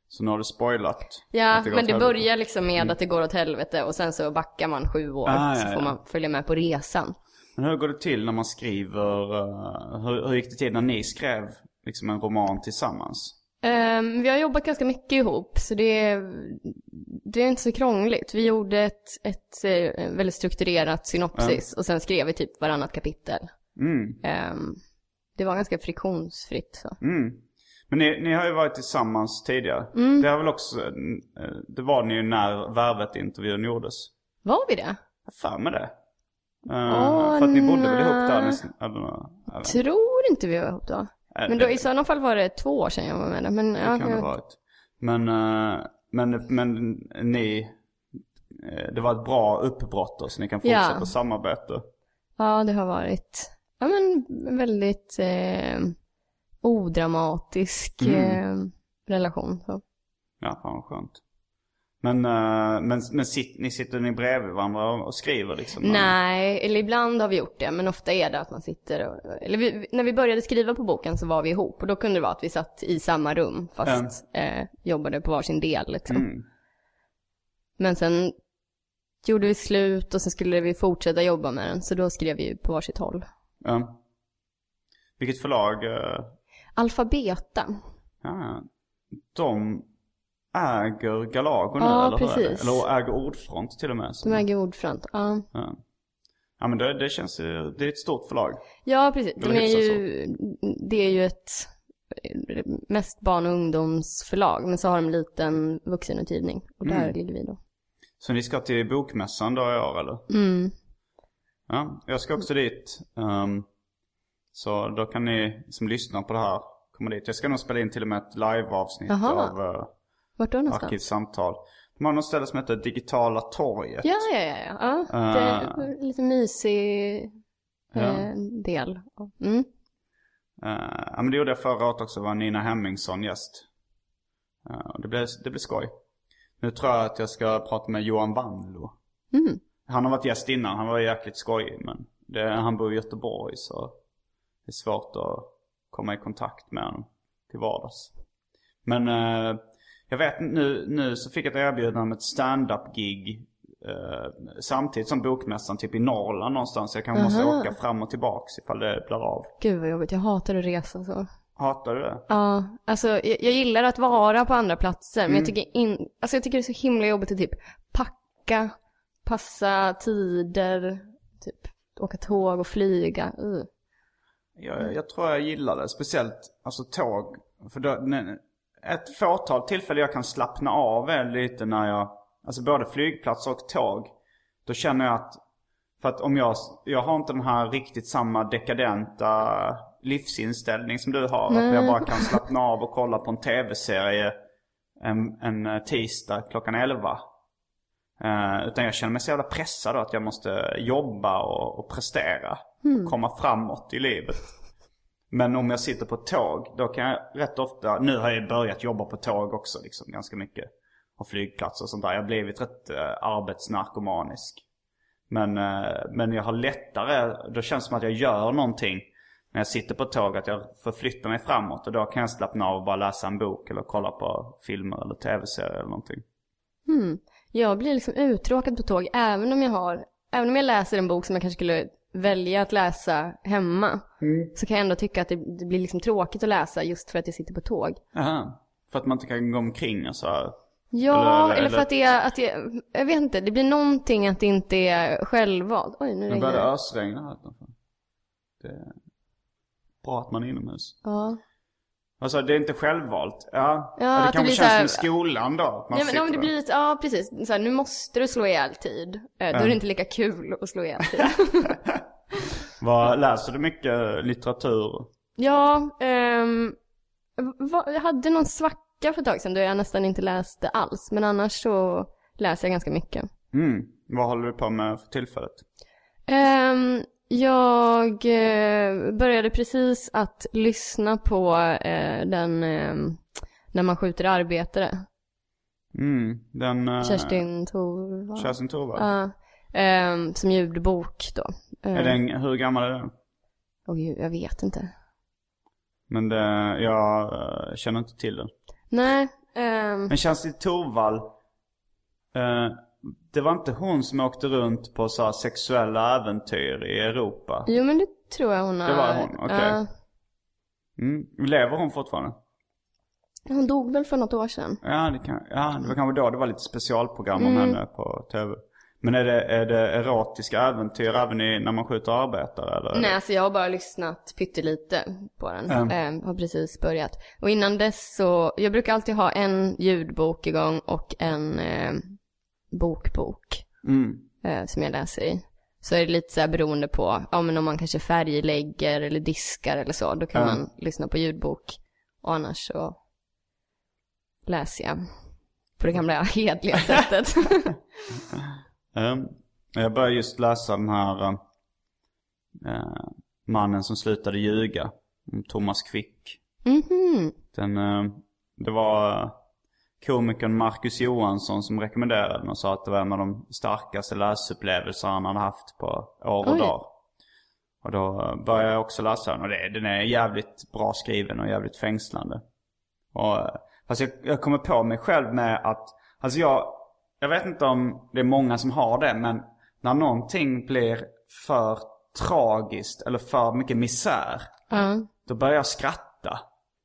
Så nu har du spoilat? Ja, att går men åt det helvete. börjar liksom med att det går åt helvete och sen så backar man sju år Ah, så ja, får ja. man följa med på resan. Men hur går det till när man skriver... eh, hur, hur gick det till när ni skrev liksom en roman tillsammans? Ehm, vi har jobbat ganska mycket ihop så det är, det är inte så krångligt. Vi gjorde ett, ett eh, väldigt strukturerat synopsis och sen skrev vi typ varannat kapitel. Mm. Ehm, det var ganska friktionsfritt så. Mm. Men ni, ni har ju varit tillsammans tidigare. Mm. Det har väl också... eh, Det var ni ju när Värvet-intervjun gjordes. Var vi det? Jag för mig det. Åh, för att ni bodde väl ihop där? Eller, Tror inte vi var ihop då. eller- Men då, i sådana fall var det två år sedan jag var med där. Men Det ja, kan det varit. Men, eh, men, men ni... eh, Det var ett bra uppbrott då, så ni kan Ja. fortsätta samarbeta. ja, det har varit ja, men väldigt eh, odramatisk Mm. eh, relation. Så. Ja, fan vad skönt. Men, eh, men, men sit, ni sitter ni bredvid varandra och- skriver liksom? Nej, eller ibland har vi gjort det, men ofta är det att man sitter och, eller vi, när vi började skriva på boken så var vi ihop och då kunde det vara att vi satt i samma rum fast eh, jobbade på varsin del liksom. Mm. Men sen gjorde vi slut och sen skulle vi fortsätta jobba med den så då skrev vi på varsitt håll. Ja. Vilket förlag? eh, Alfabeta. Ja, de äger Galago nu Ja, eller hur precis. Eller äger Ordfront till och med. De som- äger Ordfront. Ja. Ja. ja men det, det känns ju, det är ett stort förlag. ja, precis. De är ju, det är ju ett mest barn och ungdomsförlag men så har de en liten vuxenutgivning och där Mm. ligger vi då. Så ni ska till bokmässan då i år eller? Mm. Ja, jag ska också dit. Ehm, så då kan ni som lyssnar på det här komma dit. Jag ska nog spela in till och med ett liveavsnitt av uh, Vart då någonstans? Arkivsamtal. De har något ställe som heter Digitala torget. Ja, ja, ja. ja. ja det är lite mysig eh, ja. del. Mm. Uh, ja men det gjorde jag förra året också, var Nina Hemmingsson gäst. Det, blev, det blev skoj. Nu tror jag att jag ska prata med Johan Wanlo. Mm. Han har varit gäst innan, han var jäkligt skojig men det, han bor i Göteborg så det är svårt att komma i kontakt med honom till vardags. Men jag vet nu, nu så fick jag ett erbjudande om ett stand-up-gig uh, samtidigt som bokmässan typ i Norrland någonstans. Jag kanske måste åka fram och tillbaks ifall det blir av. Gud vad jobbigt, jag hatar att resa så. Hatar du det? Ja, alltså jag, jag gillar att vara på andra platser mm. men jag tycker, in, alltså jag tycker det är så himla jobbigt att typ packa, passa tider, typ åka tåg och flyga. Uh. Jag, jag tror jag gillar det, speciellt alltså tåg. För då, ett fåtal tillfällen jag kan slappna av lite när jag, alltså både flygplats och tåg. Då känner jag att, för att om jag, jag har inte den här riktigt samma dekadenta livsinställning som du har. Nej. Att jag bara kan slappna av och kolla på en tv-serie en, en tisdag klockan 11. Uh, utan jag känner mig så jävla pressad då att jag måste jobba och, och prestera. Mm. Komma framåt i livet. Men om jag sitter på ett tåg, då kan jag rätt ofta, nu har jag börjat jobba på tåg också liksom ganska mycket. Och flygplatser och sånt där. Jag har blivit rätt eh, arbetsnarkomanisk. Men, eh, men jag har lättare, då känns det som att jag gör någonting när jag sitter på ett tåg. Att jag förflyttar mig framåt och då kan jag slappna av och bara läsa en bok eller kolla på filmer eller tv-serier eller någonting. Hmm. Jag blir liksom uttråkad på tåg även om jag har, även om jag läser en bok som jag kanske skulle välja att läsa hemma. Mm. Så kan jag ändå tycka att det, det, blir liksom tråkigt att läsa just för att jag sitter på tåg. Aha. För att man inte kan gå omkring och så Ja, eller, eller, eller för att det är, att det, jag vet inte, det blir någonting att det inte är självvalt. Oj, nu det. Nu börjar det ösregna här utanför. Det är bra att man är inomhus. Ja. Alltså det är inte självvalt. Ja, ja det kanske känns som i skolan då. Man ja, men om det blir lite, ja precis. Så här, nu måste du slå ihjäl tid. Eh, då är det inte lika kul att slå ihjäl tid. Vad, läser du mycket litteratur? Ja, um, jag hade någon svacka för ett tag sedan då jag nästan inte läste alls. Men annars så läser jag ganska mycket. Mm. Vad håller du på med för tillfället? Um, jag eh, började precis att lyssna på eh, den eh, När man skjuter arbetare. Mm, den... Uh, Kerstin Thorvald. Kerstin Thorvald? Uh, som ljudbok då. Uh, är den, hur gammal är den? Gud, jag vet inte. Men det, jag uh, känner inte till den. Nej. Um... Men Kerstin Thorvald, det var inte hon som åkte runt på så sexuella äventyr i Europa? Jo men det tror jag hon har. Det var hon, okej. Okay. Uh... Mm. Lever hon fortfarande? Hon dog väl för något år sedan. Ja, det, kan, ja, det var kanske då det var lite specialprogram om mm. henne på tv. Men är det, är det erotiska äventyr även i, när man skjuter arbetare eller? Nej, alltså jag har bara lyssnat pyttelite på den. Mm. Eh, har precis börjat. Och innan dess så, jag brukar alltid ha en ljudbok igång och en eh, bokbok mm. eh, som jag läser i. Så är det lite så här beroende på, ja men om man kanske färglägger eller diskar eller så, då kan mm. man lyssna på ljudbok. Och annars så läser jag på det gamla hedliga sättet. um, jag började just läsa den här uh, Mannen som slutade ljuga. Thomas Quick. Mm -hmm. Den, uh, det var komikern Marcus Johansson som rekommenderade den och sa att det var en av de starkaste läsupplevelser han hade haft på år och dag. Och då började jag också läsa den och det, den är jävligt bra skriven och jävligt fängslande. Och, fast jag, jag kommer på mig själv med att, alltså jag, jag vet inte om det är många som har det men när någonting blir för tragiskt eller för mycket misär. Mm. Då börjar jag skratta.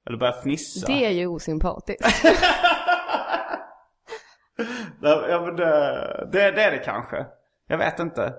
Eller börjar fnissa. Det är ju osympatiskt. ja, men det, det, det är det kanske. Jag vet inte.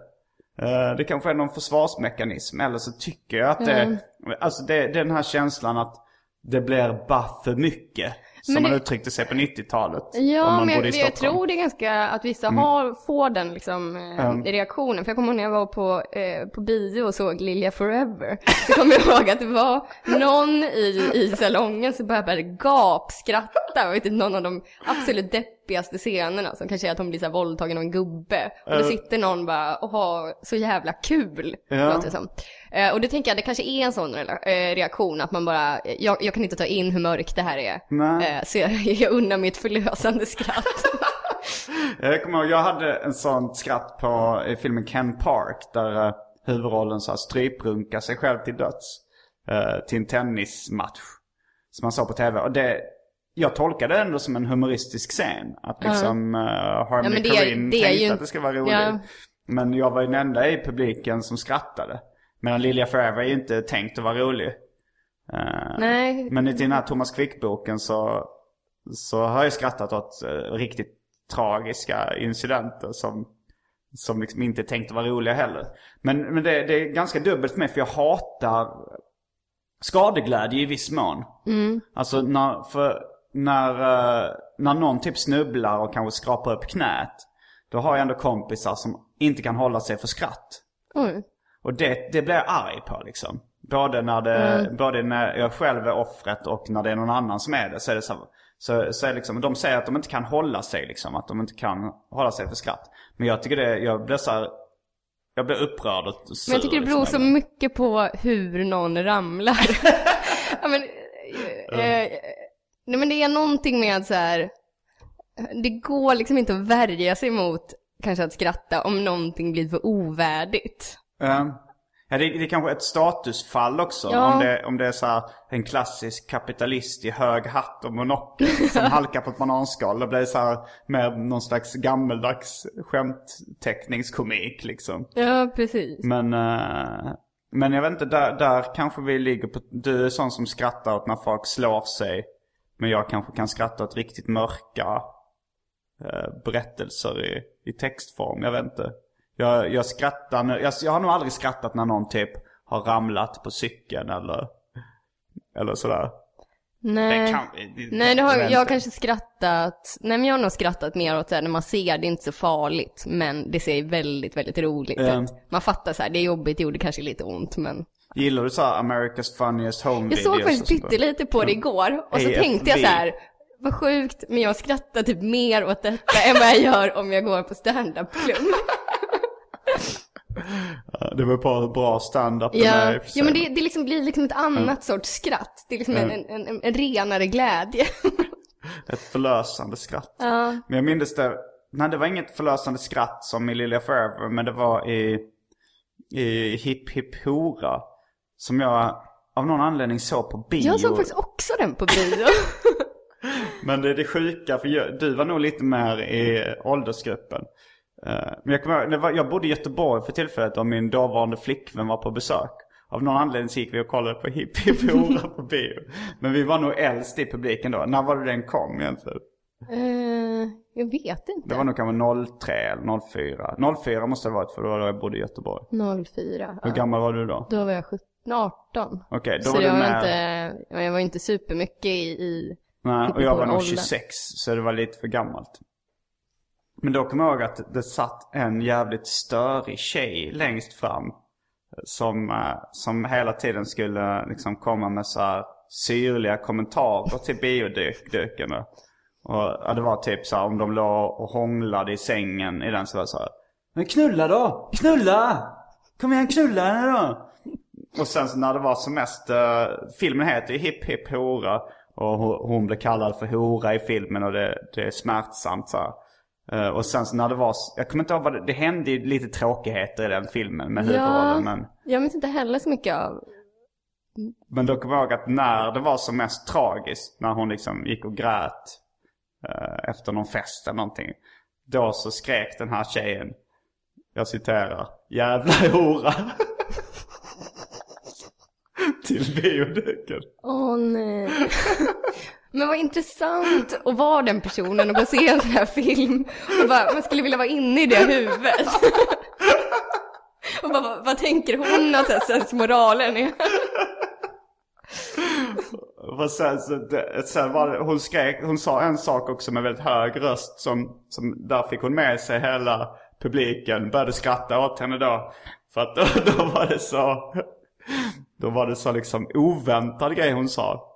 Uh, det kanske är någon försvarsmekanism. Eller så tycker jag att det, mm. alltså det, det är den här känslan att det blir bara för mycket. Som men man uttryckte sig på 90-talet. Ja, men jag, jag, tror det är ganska, att vissa mm. har, får den liksom mm. reaktionen. För jag kommer ihåg när jag var på, eh, på bio och såg Lilja Forever. Så kommer jag ihåg att det var någon i, i salongen som började gapskratta. Jag vet inte, någon av de absolut deppigaste deppigaste scenerna som kanske är att hon blir så här våldtagen av en gubbe. Och då sitter någon bara och har så jävla kul. Ja. Låter det som. Eh, och då tänker jag det kanske är en sån eh, reaktion att man bara, jag, jag kan inte ta in hur mörkt det här är. Nej. Eh, så jag, jag unnar mig ett förlösande skratt. Jag kommer ihåg, jag hade en sån skratt på filmen Ken Park. Där huvudrollen så här stryprunkar sig själv till döds. till en tennismatch. Som man såg på tv. Och det, jag tolkade det ändå som en humoristisk scen. Att liksom uh, Harmony Ja, är tänkte ju- att det skulle vara roligt. Ja. Men jag var ju den enda i publiken som skrattade. Medan Lilja Forever är ju inte tänkt att vara rolig. Nej, men i den här Thomas Quick-boken så, så har jag skrattat åt eh, riktigt tragiska incidenter som, som liksom inte är tänkt att vara roliga heller. Men, men det, det är ganska dubbelt för mig för jag hatar skadeglädje i viss mån. Alltså när, för, när, eh, när någon typ snubblar och kanske skrapar upp knät. Då har jag ändå kompisar som inte kan hålla sig för skratt. oj. Och det, det blir jag arg på liksom. Både när, det, både när jag själv är offret och när det är någon annan som är det. Så är det så, så, så är liksom, de säger att de inte kan hålla sig liksom. Att de inte kan hålla sig för skratt. Men jag tycker det, jag blir så här, Jag blir upprörd och sur, Men jag tycker det beror liksom. så mycket på hur någon ramlar. ja, men, eh, eh, nej men det är någonting med att så här, det går liksom inte att värja sig mot kanske att skratta om någonting blir för ovärdigt. Eh, Ja, det, det är kanske ett statusfall också. Ja. Om, det, om det är så här, en klassisk kapitalist i hög hatt och monokel som halkar på ett bananskal. Då blir det så här med någon slags gammeldags skämtteckningskomik liksom. Ja, precis. Men, eh, men jag vet inte, där, där kanske vi ligger på... Du är sån som skrattar åt när folk slår sig. Men jag kanske kan skratta åt riktigt mörka eh, berättelser i, i textform. Jag vet inte. Jag, jag skrattar nu, jag, jag har nog aldrig skrattat när någon typ har ramlat på cykeln eller, eller sådär. Nej. Det kan- det- Nej, det har, jag har kanske skrattat, nej men jag har nog skrattat mer åt det när man ser det är inte så farligt, men det ser väldigt, väldigt roligt Ja. ut. Man fattar så här, det är jobbigt, det gjorde kanske lite ont, men. Gillar du så här America's funniest home Jag videos såg och faktiskt pyttelite på det igår, och så AFV. tänkte jag så här, vad sjukt, men jag skrattar typ mer åt detta än vad jag gör om jag går på stand-up-klubb. Ja, Det var på bra stand-up den är Ja, ja men det, det liksom blir liksom ett annat sorts skratt. Det är liksom en, en, en, en renare glädje. Ett förlösande skratt. ja. Men jag minns det, nej det var inget förlösande skratt som i Lilja Forever, men det var i, i Hipp Hipp Hora. Som jag av någon anledning såg på bio. Jag såg faktiskt också den på bio. Men det är det sjuka, för jag, du var nog lite mer i åldersgruppen. Eh, men jag, kommer, det var, jag bodde i Göteborg för tillfället och min dåvarande flickvän var på besök. Av någon anledning så gick vi och kollade på Hipp Hipp Hora på bio. Men vi var nog äldst i publiken då. När var det den kom egentligen? Eh, jag vet Det inte. var nog kanske 03 eller 04. 04 måste det ha varit för det var då jag bodde i Göteborg. 04. Hur Ja. gammal var du då? Då var jag 17, 18. Okej, då Så var jag du var med. inte, ja, jag var inte supermycket i, i Nej, och jag var nog åldern. 26 så det var lite för gammalt. Men då kommer jag ihåg att det satt en jävligt störig tjej längst fram. Som, eh, som hela tiden skulle liksom komma med så här syrliga kommentarer till bioduken. Och ja, det var typ så här om de låg och hånglade i sängen i den så var det så här. Men knulla då! Knulla! Kom igen knulla henne då! Och sen så när det var som mest, eh, filmen heter ju Hipp Hipp Hora. Och hon, hon blev kallad för hora i filmen och det, det är smärtsamt så här. Eh, och sen så när det var, jag kommer inte ihåg vad det, det hände ju lite tråkigheter i den filmen med huvudrollen. Men, Jag minns inte heller så mycket av. men då kommer jag ihåg att när det var som mest tragiskt, när hon liksom gick och grät eh, efter någon fest eller någonting. Då så skrek den här tjejen, jag citerar, jävla hora. Till bioduken. Åh nej. Men vad intressant att vara den personen och gå och se en sån här film. Och bara, man skulle vilja vara inne i det huvudet. Och bara, vad, vad tänker hon att sensmoralen är? Och sen, så, det, sen var det, hon skrek, hon sa en sak också med väldigt hög röst som, som där fick hon med sig hela publiken. Började skratta åt henne då. För att då, då var det så, då var det så liksom oväntad grej hon sa.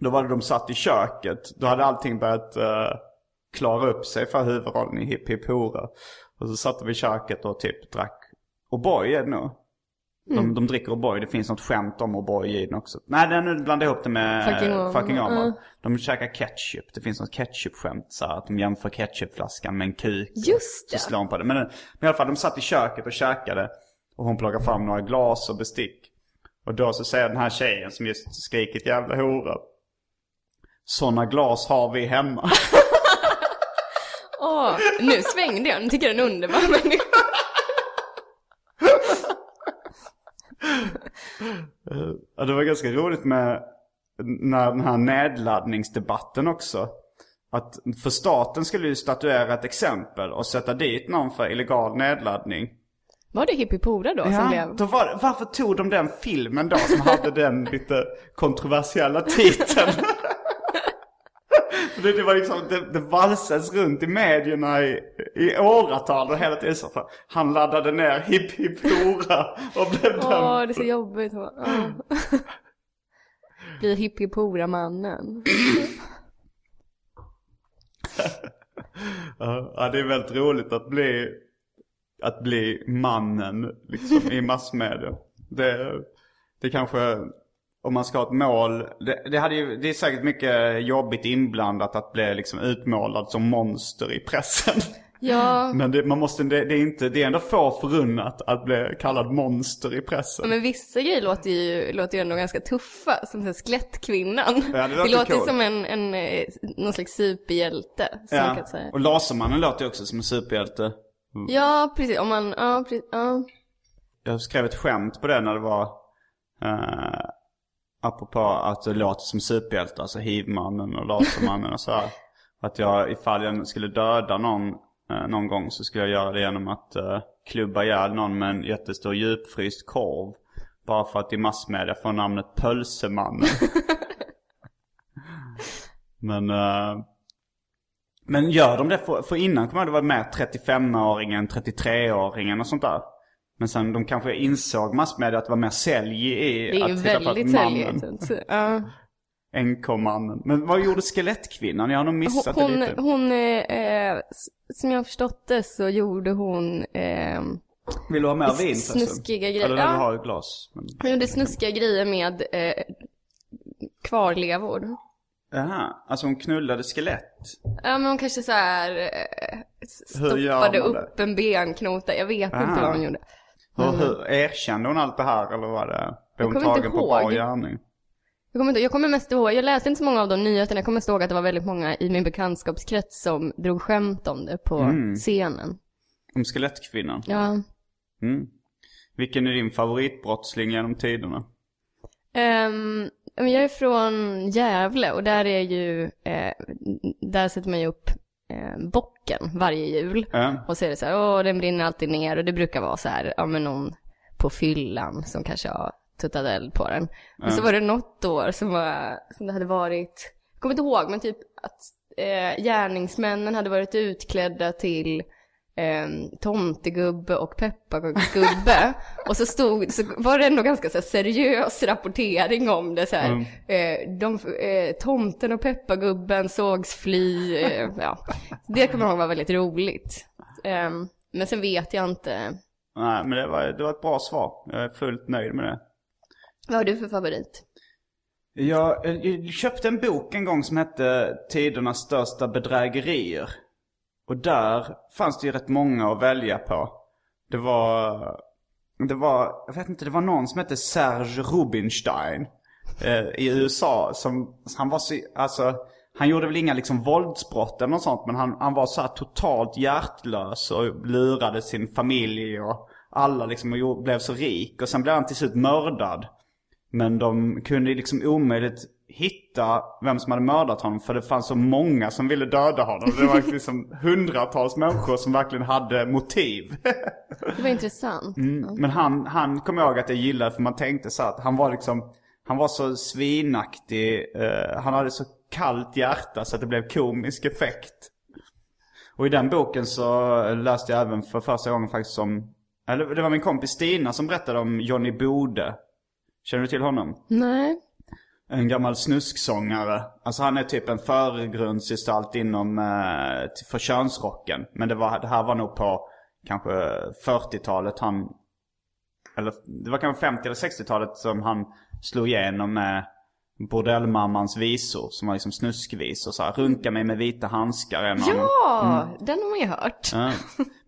Då var det de satt i köket. Då hade allting börjat uh, klara upp sig för huvudrollen i Hipp Hipp Hora. Och så satt vi i köket och typ drack O'boy är det nog. De, de dricker O'boy. Det finns något skämt om O'boy i den också. Nej, nu blandar jag ihop det med Fucking Åmål. Fucking. Ja. De käkar ketchup. Det finns något ketchup-skämt så här, att de jämför ketchupflaskan med en kuk. Just det. Så slår på det. Men, men i alla fall, de satt i köket och käkade. Och hon plockade fram några glas och bestick. Och då så säger den här tjejen som just skrikit jävla hora. Såna glas har vi hemma. Åh, nu svängde jag. Nu tycker jag den är underbar människa. Ja, det var ganska roligt med när den här nedladdningsdebatten också. Att för staten skulle ju statuera ett exempel och sätta dit någon för illegal nedladdning. Var det Hippipora då som Ja, blev? då var, varför tog de den filmen då som hade den lite kontroversiella titeln? Det, det var liksom, det, det valsades runt i medierna i, i åratal och hela tiden så han laddade ner Hipp Hipp Hora och blev dömd. Åh, det är så jobbigt. Åh. Blir Hippipora-mannen. Ja, det är väldigt roligt att bli, att bli mannen liksom, i massmedia. Det, det kanske, om man ska ha ett mål, det, det, hade ju, det är säkert mycket jobbigt inblandat att bli liksom utmålad som monster i pressen. Ja, Men det, man måste, det, det, är inte, det är ändå få förunnat att bli kallad monster i pressen. men vissa grejer låter ju, låter ju ändå ganska tuffa. Som skelettkvinnan. Ja, det det låter låter coolt. som en, en, eh, någon slags superhjälte. Ja, och Lasermannen låter ju också som en superhjälte. Ja, precis. Om man, ja, precis. Ja. Jag skrev ett skämt på det när det var uh, Apropå att det låter som superhjältar, alltså hivmannen och lasermannen och så här. Att jag ifall jag skulle döda någon eh, någon gång så skulle jag göra det genom att uh, klubba ihjäl någon med en jättestor djupfryst korv. Bara för att i massmedia få namnet Pölsemannen. men, eh, men gör de det? För, för innan kommer det vara med 35-åringen, 33-åringen och sånt där. Men sen de kanske insåg massmedia att det var mer sälj i Det är ju att titta på att mannen, Ja. NK-mannen. Men vad gjorde skelettkvinnan? Jag har nog missat Hon, det lite. hon eh, som jag har förstått det så gjorde hon eh, Vill du ha mer vin snuskiga grejer. Eller när du Ja. har ett glas. Men... hon gjorde snuskiga grejer med eh, kvarlevor. Jaha, alltså hon knullade skelett. Ja men hon kanske så här eh, stoppade upp en benknota. Jag vet Ah. inte vad hon gjorde. Hur, hur, erkände hon allt det här eller var det? Blev hon tagen på bar gärning? Jag kommer, inte, jag kommer mest ihåg, jag läste inte så många av de nyheterna, jag kommer mest ihåg att det var väldigt många i min bekantskapskrets som drog skämt om det på Mm. scenen. Om skelettkvinnan? Ja. Mm. Vilken är din favoritbrottsling genom tiderna? Um, jag är från Gävle och där är ju, eh, där sätter man ju upp eh, bocken varje jul. Ja. Och så är det så här, åh den brinner alltid ner och det brukar vara så här, ja men någon på fyllan som kanske har tuttat eld på den. Men så var det något år som var, som det hade varit, jag kommer inte ihåg men typ att eh, gärningsmännen hade varit utklädda till eh, tomtegubbe och pepparkaksgubbe. och så stod, så var det ändå ganska så här, seriös rapportering om det så här. Eh, de, eh, tomten och peppargubben sågs fly, eh, ja. Det kommer jag ihåg var väldigt roligt. Eh, men sen vet jag inte, Nej, men det var, det var ett bra svar. Jag är fullt nöjd med det. vad har du för favorit? Jag, eh, jag köpte en bok en gång som hette Tidernas största bedrägerier. Och där fanns det ju rätt många att välja på. Det var, det var, jag vet inte, det var någon som hette Serge Rubinstein eh, i USA. Som, han var så, alltså, han gjorde väl inga liksom våldsbrott eller något sånt. Men han, han var så här totalt hjärtlös och lurade sin familj och alla liksom och blev så rik. Och sen blev han till slut mördad. Men de kunde liksom omöjligt hitta vem som hade mördat honom för det fanns så många som ville döda honom. Det var liksom hundratals människor som verkligen hade motiv. Det var intressant. Men han, han kom jag ihåg att jag gillade för man tänkte så att han var liksom, han var så svinaktig, eh, han hade så kallt hjärta så att det blev komisk effekt. Och i den boken så läste jag även för första gången faktiskt om, eller det var min kompis Stina som berättade om Johnny Bode. Känner du till honom? Nej. En gammal snusksångare. Alltså han är typ en förgrundsgestalt inom, eh, för könsrocken. Men det, var, det här var nog på kanske 40-talet han, eller det var kanske 50 eller 60-talet som han slog igenom med Bordellmammans visor som var liksom snuskvisor. Så här, Runka mig med vita handskar. En. Ja, den har man ju hört. Ja.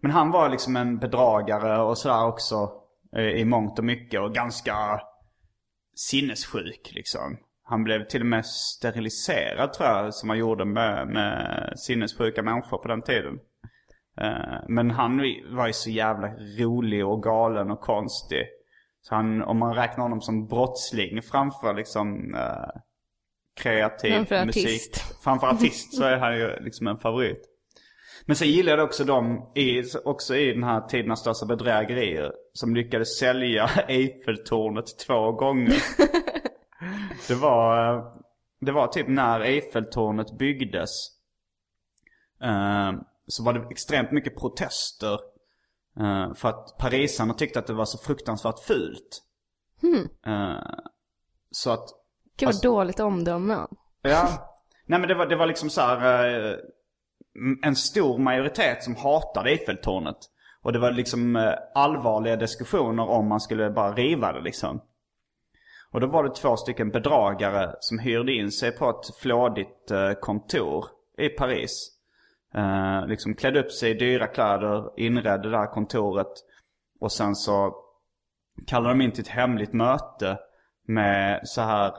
Men han var liksom en bedragare och sådär också eh, i mångt och mycket och ganska sinnessjuk liksom. Han blev till och med steriliserad tror jag som man gjorde med, med sinnessjuka människor på den tiden. Eh, Men han var ju så jävla rolig och galen och konstig. Så han, om man räknar honom som brottsling framför liksom eh, kreativ Framför musik. artist. Framför artist så är han ju liksom en favorit. Men sen gillade jag också de, i, också i den här Tidernas största bedrägerier, som lyckades sälja Eiffeltornet två gånger. det var, det var typ när Eiffeltornet byggdes. eh, så var det extremt mycket protester. eh, för att parisarna tyckte att det var så fruktansvärt fult. Eh, så att Gud vad Alltså- dåligt omdöme. Ja. Nej men det var, det var liksom så här en stor majoritet som hatade Eiffeltornet. Och det var liksom allvarliga diskussioner om man skulle bara riva det liksom. Och då var det två stycken bedragare som hyrde in sig på ett flådigt eh, kontor i Paris. Eh, liksom klädde upp sig i dyra kläder, inredde det här kontoret. Och sen så kallade de in till ett hemligt möte med så här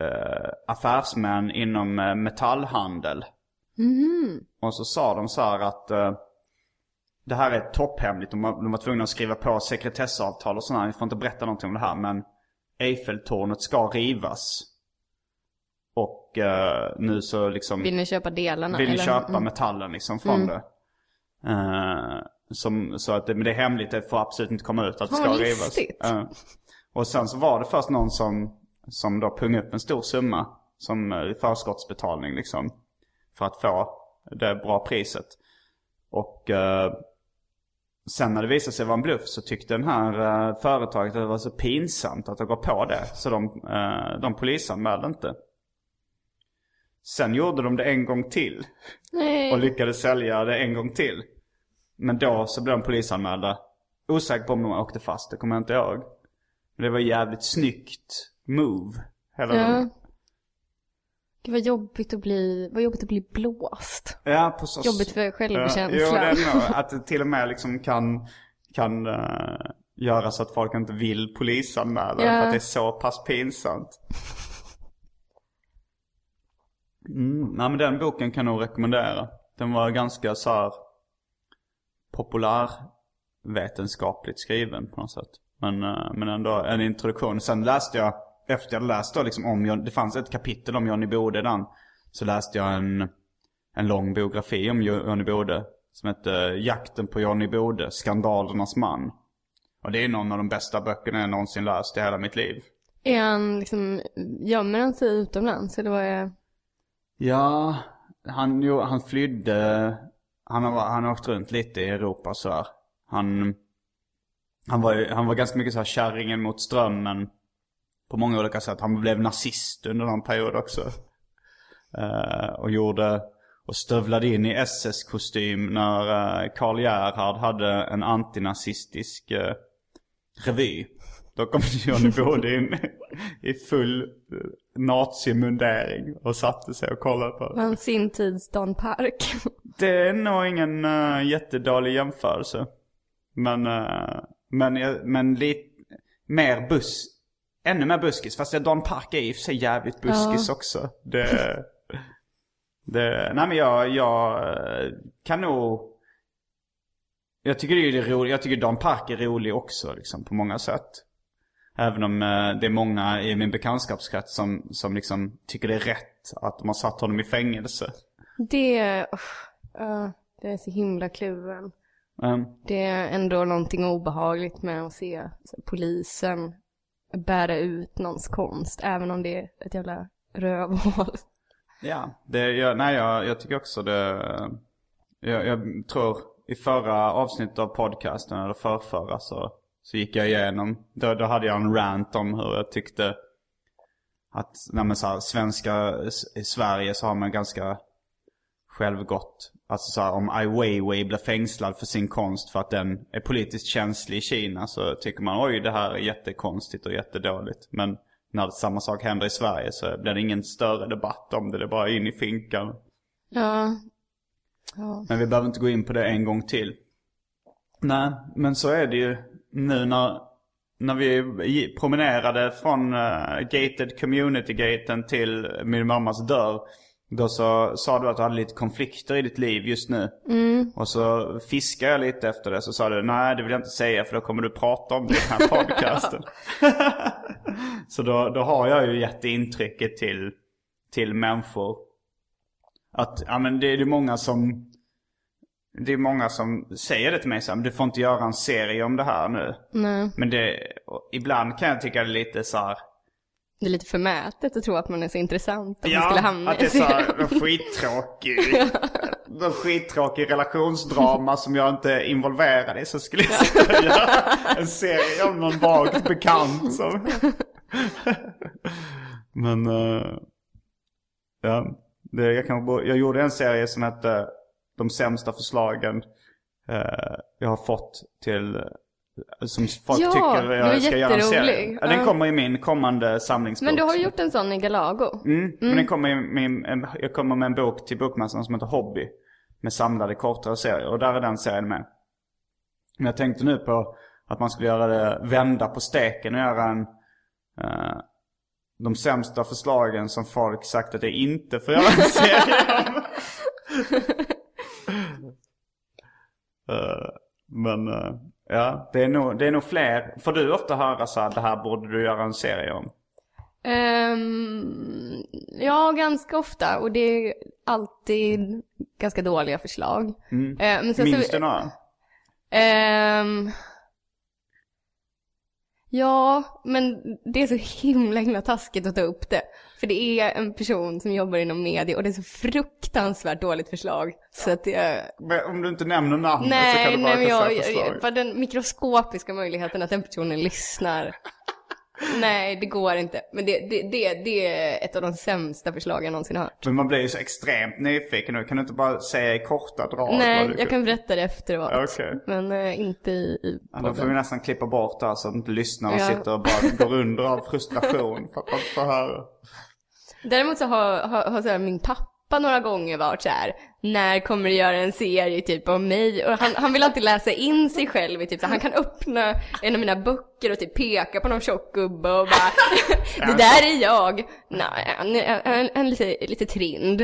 eh, affärsmän inom eh, metallhandel. Och så sa de så här att eh, det här är topphemligt. De var, de var tvungna att skriva på sekretessavtal och sådär. Vi får inte berätta någonting om det här. Men Eiffeltornet ska rivas. Och eh, nu så liksom Vill ni köpa delarna? vill ni eller? köpa Mm. metallen liksom från det. Eh, som, så att det, men det är hemligt, det får absolut inte komma ut att det ska vad rivas. Eh, och sen så var det först någon som, som då pungade upp en stor summa som förskottsbetalning liksom. För att få det bra priset. Och sen när det visade sig vara en bluff så tyckte den här eh, företaget att det var så pinsamt att gå på det. Så de, eh, de polisanmälde inte. Sen gjorde de det en gång till. Nej. Och lyckades sälja det en gång till. Men då så blev de polisanmälda. Osäker på om de åkte fast, det kommer jag inte ihåg. Men det var jävligt snyggt move. Hela Ja. den. Gud vad jobbigt att bli, vad jobbigt att bli blåst. Ja, så... Jobbigt för Ja, självkänslan. Jo, det är nog att det till och med liksom kan, kan uh, göra så att folk inte vill polisanmäla Ja. för att det är så pass pinsamt. Mm, nej men den boken kan jag nog rekommendera. Den var ganska så här populärvetenskapligt skriven på något sätt. Men, eh, men ändå en introduktion. Sen läste jag, efter jag läst då liksom om, Jon- det fanns ett kapitel om Johnny Bode den. Så läste jag en, en lång biografi om Jo- Johnny Bode. Som hette Jakten på Johnny Bode, Skandalernas man. Och det är någon av de bästa böckerna jag någonsin läst i hela mitt liv. Är han liksom, gömmer han sig utomlands eller vad är? Ja, han, jo, han flydde. Han har, han har åkt runt lite i Europa så här. Han, han, var, han var ganska mycket så här kärringen mot strömmen. På många olika sätt. Han blev nazist under någon period också. Eh, och gjorde, och stövlade in i SS-kostym när eh, Karl Gerhard hade en antinazistisk uh, revy. Då kom Johnny Bode in i full nazimundering och satte sig och kollade på Var han sin tids Dan Park? det är nog ingen uh, jättedålig jämförelse. Men, uh, men, men lite mer buss. Ännu mer buskis. Fast Don Park är i och för sig jävligt buskis också. Det, det, nej men jag, jag kan nog... Jag tycker det är roligt. Jag tycker Don Park är rolig också liksom på många sätt. Även om eh, det är många i min bekantskapskrets som, som liksom tycker det är rätt att de har satt honom i fängelse. Det, ja, det är så himla kluven. Um, Det är ändå någonting obehagligt med att se polisen bära ut någons konst, även om det är ett jävla rövhål. Ja, det, jag, nej jag, jag tycker också det. Jag, jag tror i förra avsnittet av podcasten, eller förrförra så, så gick jag igenom. Då, då hade jag en rant om hur jag tyckte att nej men så här, svenska, i Sverige så har man ganska självgott. Alltså så här, om Ai Weiwei blir fängslad för sin konst för att den är politiskt känslig i Kina så tycker man oj det här är jättekonstigt och jättedåligt. Men när samma sak händer i Sverige så blir det ingen större debatt om det. Det är bara in i finkan. Ja. ja. Men vi behöver inte gå in på det en gång till. Nej, men så är det ju nu när, när vi promenerade från uh, gated community-gaten till min mammas dörr. Då så sa du att du hade lite konflikter i ditt liv just nu. Mm. Och så fiskade jag lite efter det. Så sa du, nej det vill jag inte säga för då kommer du prata om det i den här podcasten. så då, då har jag ju gett intrycket till, till människor. Att, ja men det är ju många som det är många som säger det till mig så här, du får inte göra en serie om det här nu. Nej. Men det, ibland kan jag tycka det är lite så här, Det är lite förmätet att tro att man är så intressant att man skulle hamna att det är så här, skittråkig, en skittråkig relationsdrama som jag inte är involverad i. Så skulle jag sitta och göra en serie om någon vagt bekant som... Men, eh, ja. Det, jag, kan, jag gjorde en serie som hette De sämsta förslagen eh, jag har fått till som folk Ja, tycker jag ska göra en serie. Ja, den kommer i min kommande samlingsbok. Men du har gjort en sån i Galago. Mm, men den kommer i min, jag kommer med en bok till bokmässan som heter Hobby. Med samlade kortare serier. Och där är den serien med. Men jag tänkte nu på att man skulle göra det, vända på steken och göra en... eh, de sämsta förslagen som folk sagt att jag inte får göra en serie om. Eh, men eh, ja, det är, nog, det är nog fler. Får du ofta höra så här, det här borde du göra en serie om? Ehm, ja, ganska ofta. Och det är alltid ganska dåliga förslag. Mm. Eh, men sen Minns så, du några? Ehm, ja, men det är så himla himla taskigt att ta upp det. För det är en person som jobbar inom media och det är så fruktansvärt dåligt förslag. Så att jag... Men Om du inte nämner namnet så kan Nej, du bara nej men jag, förslag. jag, för den mikroskopiska möjligheten att den personen lyssnar. Nej, det går inte. Men det, det, det, det är ett av de sämsta förslag jag någonsin hört. Men man blir ju så extremt nyfiken nu. Kan du inte bara säga i korta drag? Nej, jag kan berätta det efteråt. Okej. Men eh, inte i, i Ja, då får vi nästan klippa bort det här så att inte lyssnarna Ja. sitter och bara går under av frustration för att man inte får höra. Däremot så har, har, har så min pappa några gånger varit så här. när kommer du göra en serie typ om mig? Och han, han vill alltid läsa in sig själv i typ så han kan öppna en av mina böcker och typ peka på någon tjock gubbe och bara, det där är jag. Nej, han är lite, lite trind.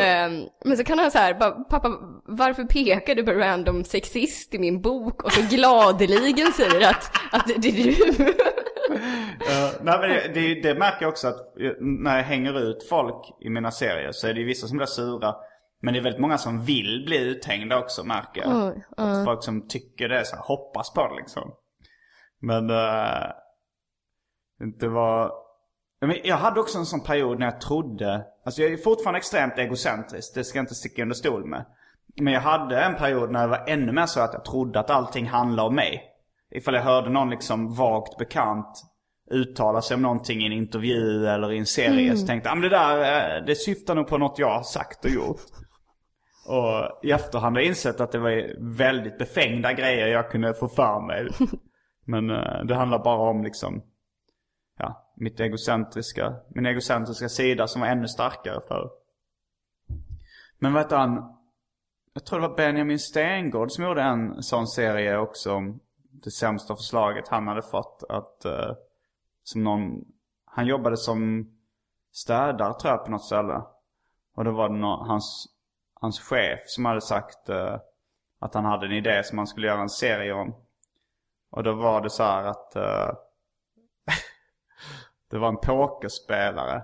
Ehm, men så kan han så här, bara, pappa, varför pekar du på random sexist i min bok? Och så gladeligen säger att, att det är du. Uh, nej, men det, det, det märker jag också att eh, när jag hänger ut folk i mina serier så är det ju vissa som blir sura. Men det är väldigt många som vill bli uthängda också märker jag. Oj, Att Folk som tycker det, så här, hoppas på det liksom. Men uh, det var... Men jag hade också en sån period när jag trodde, alltså jag är fortfarande extremt egocentrisk, det ska jag inte sticka under stol med. Men jag hade en period när det var ännu mer så att jag trodde att allting handlade om mig. Ifall jag hörde någon liksom vagt bekant uttala sig om någonting i en intervju eller i en serie så tänkte jag, ah, men det där, eh, det syftar nog på något jag har sagt och gjort. Och i efterhand har jag insett att det var väldigt befängda grejer jag kunde få för mig. Men eh, det handlar bara om liksom, ja, mitt egocentriska, min egocentriska sida som var ännu starkare för. Men heter han? Jag tror det var Benjamin Stengård som gjorde en sån serie också om det sämsta förslaget han hade fått. Att, uh, som någon, han jobbade som städare tror jag på något ställe. Och då var det någon, hans, hans chef som hade sagt uh, att han hade en idé som han skulle göra en serie om. Och då var det så här att uh, det var en pokerspelare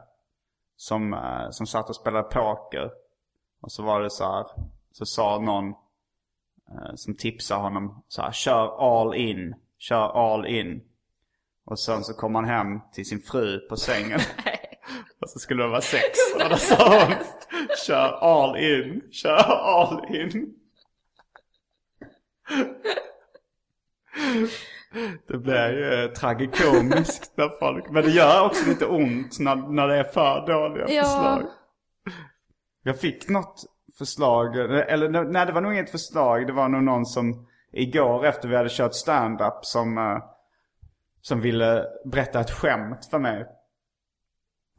som, som satt och spelade poker. Och så var det så här, så sa någon som tipsade honom så här, kör all in, kör all in. Och sen så kom han hem till sin fru på sängen. och så skulle det vara sex. Och då sa hon, kör all in, kör all in. Det blir ju eh, tragikomiskt när folk... Men det gör också lite ont när, när det är för dåliga Ja. förslag. Jag fick något förslag, eller nej det var nog inget förslag. Det var nog någon som igår efter vi hade kört stand-up som, eh, som ville berätta ett skämt för mig.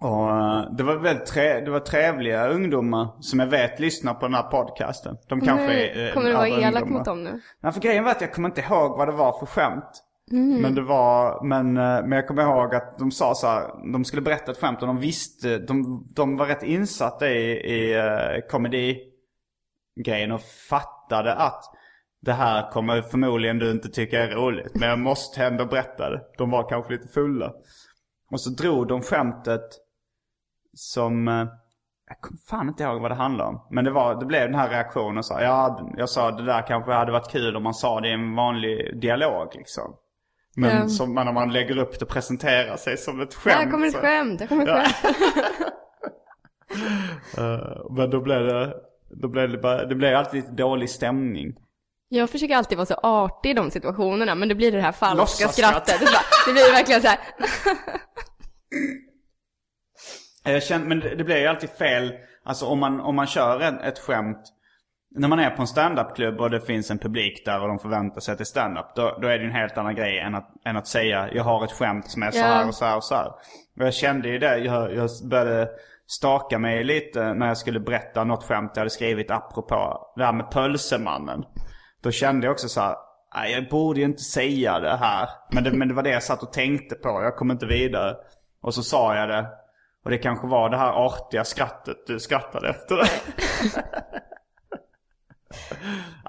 Och eh, det var väldigt tre, det var trevliga ungdomar som jag vet lyssnar på den här podcasten. De kanske är eh, Kommer du vara elak mot dem nu? Nej, för grejen var att jag kommer inte ihåg vad det var för skämt. Mm. Men det var, men, men jag kommer ihåg att de sa så här, de skulle berätta ett skämt och de visste, de, de var rätt insatta i, i uh, komedi-grejen och fattade att det här kommer förmodligen du inte tycka är roligt. Men jag måste ändå berätta det. De var kanske lite fulla. Och så drog de skämtet som, eh, jag kommer fan inte ihåg vad det handlade om. Men det, var, det blev den här reaktionen så ja, jag sa det där kanske hade varit kul om man sa det i en vanlig dialog liksom. Men Ja. som när man lägger upp det och presenterar sig som ett skämt. Här kommer ett skämt, här kommer ett Ja. skämt. Eh, men då blev det, då blev det bara, det blev alltid lite dålig stämning. Jag försöker alltid vara så artig i de situationerna, men det blir det här falska skrattet. Det, blir verkligen så här. Jag känner, men det, blir ju alltid fel, alltså om man, om man kör en, ett skämt när man är på en standup-klubb och det finns en publik där och de förväntar sig att det är standup. Då, då är det en helt annan grej än att, än att säga jag har ett skämt som är så här och så här och så här. Och jag kände ju det, jag, jag började staka mig lite när jag skulle berätta något skämt jag hade skrivit apropå det här med pölsemannen. Då kände jag också så här, "Nej, jag borde ju inte säga det här. Men det, men det var det jag satt och tänkte på, jag kom inte vidare. Och så sa jag det. Och det kanske var det här artiga skrattet du skrattade efter.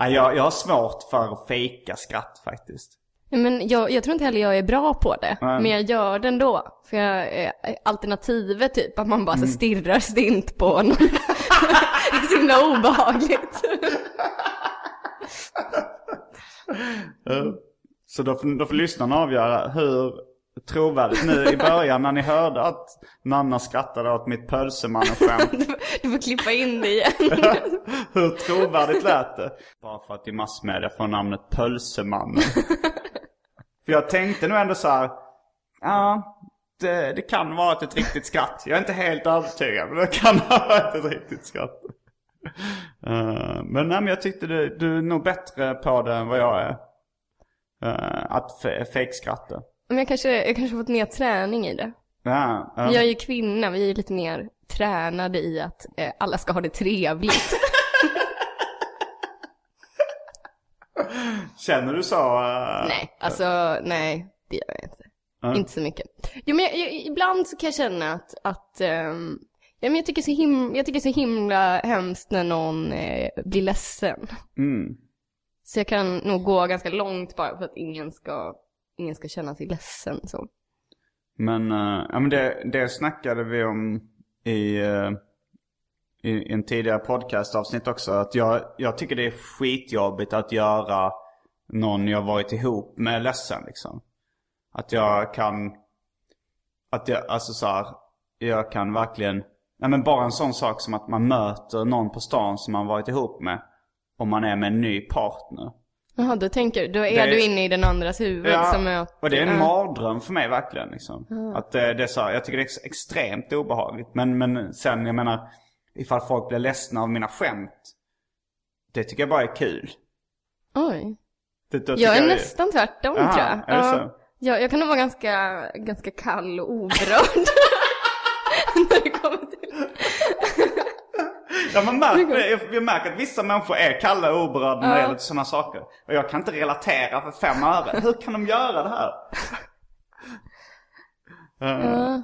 Nej, jag, jag har svårt för att fejka skratt faktiskt. Men jag, jag tror inte heller jag är bra på det, Nej. men jag gör det ändå. För jag, eh, alternativet typ, att man bara så stirrar stint på någon. det är så himla obehagligt. Eh, Så då får, då får lyssnarna avgöra hur trovärdigt nu i början när ni hörde att Nanna skrattade åt mitt pölsemannen-skämt. Du får klippa in det igen. Hur trovärdigt lät det? Bara för att i massmedia får namnet Pölsemannen. För jag tänkte nog ändå så här. Ja, det, det kan vara ett riktigt skratt. Jag är inte helt övertygad, men det kan ha varit ett riktigt skratt. Eh, men nej, men jag tyckte du, du är nog bättre på det än vad jag är. Uh, att fe- fejkskratta. Men jag kanske, jag kanske fått mer träning i det. Ja, ja. Jag är ju kvinna, vi är lite mer tränade i att eh, alla ska ha det trevligt. Känner du så? eh, nej, alltså nej, det gör jag inte. Inte så mycket. Jo men jag, jag, ibland så kan jag känna att, att ehm, ja, men jag, tycker så him, jag tycker så himla hemskt när någon eh, blir ledsen. Mm. Så jag kan nog gå ganska långt bara för att ingen ska, ingen ska känna sig ledsen så. Men, eh, ja, men det, det snackade vi om i, eh, i, en tidigare podcastavsnitt också. Att jag, jag tycker det är skitjobbigt att göra någon jag varit ihop med ledsen liksom. Att jag kan, att jag, alltså så här, jag kan verkligen, ja men bara en sån sak som att man möter någon på stan som man varit ihop med. Om man är med en ny partner. Jaha, då tänker du, då är Det är- du inne i den andras huvud som möter. och det är en ja. mardröm för mig verkligen. Liksom. Att det, det är så, här, jag tycker det är ex- extremt obehagligt. Men, men sen, jag menar, ifall folk blir ledsna av mina skämt. Det tycker jag bara är kul. Oj. Det, Jag är nästan tvärtom Aha, tror jag. är det så? Jag, jag kan nog vara ganska, ganska kall och oberörd. När det kommer till... Ja, man märker, jag, jag märker att vissa människor är kalla och oberörda när det Ja. gäller sådana saker. Och jag kan inte relatera för fem öre. Hur kan de göra det här? Ja.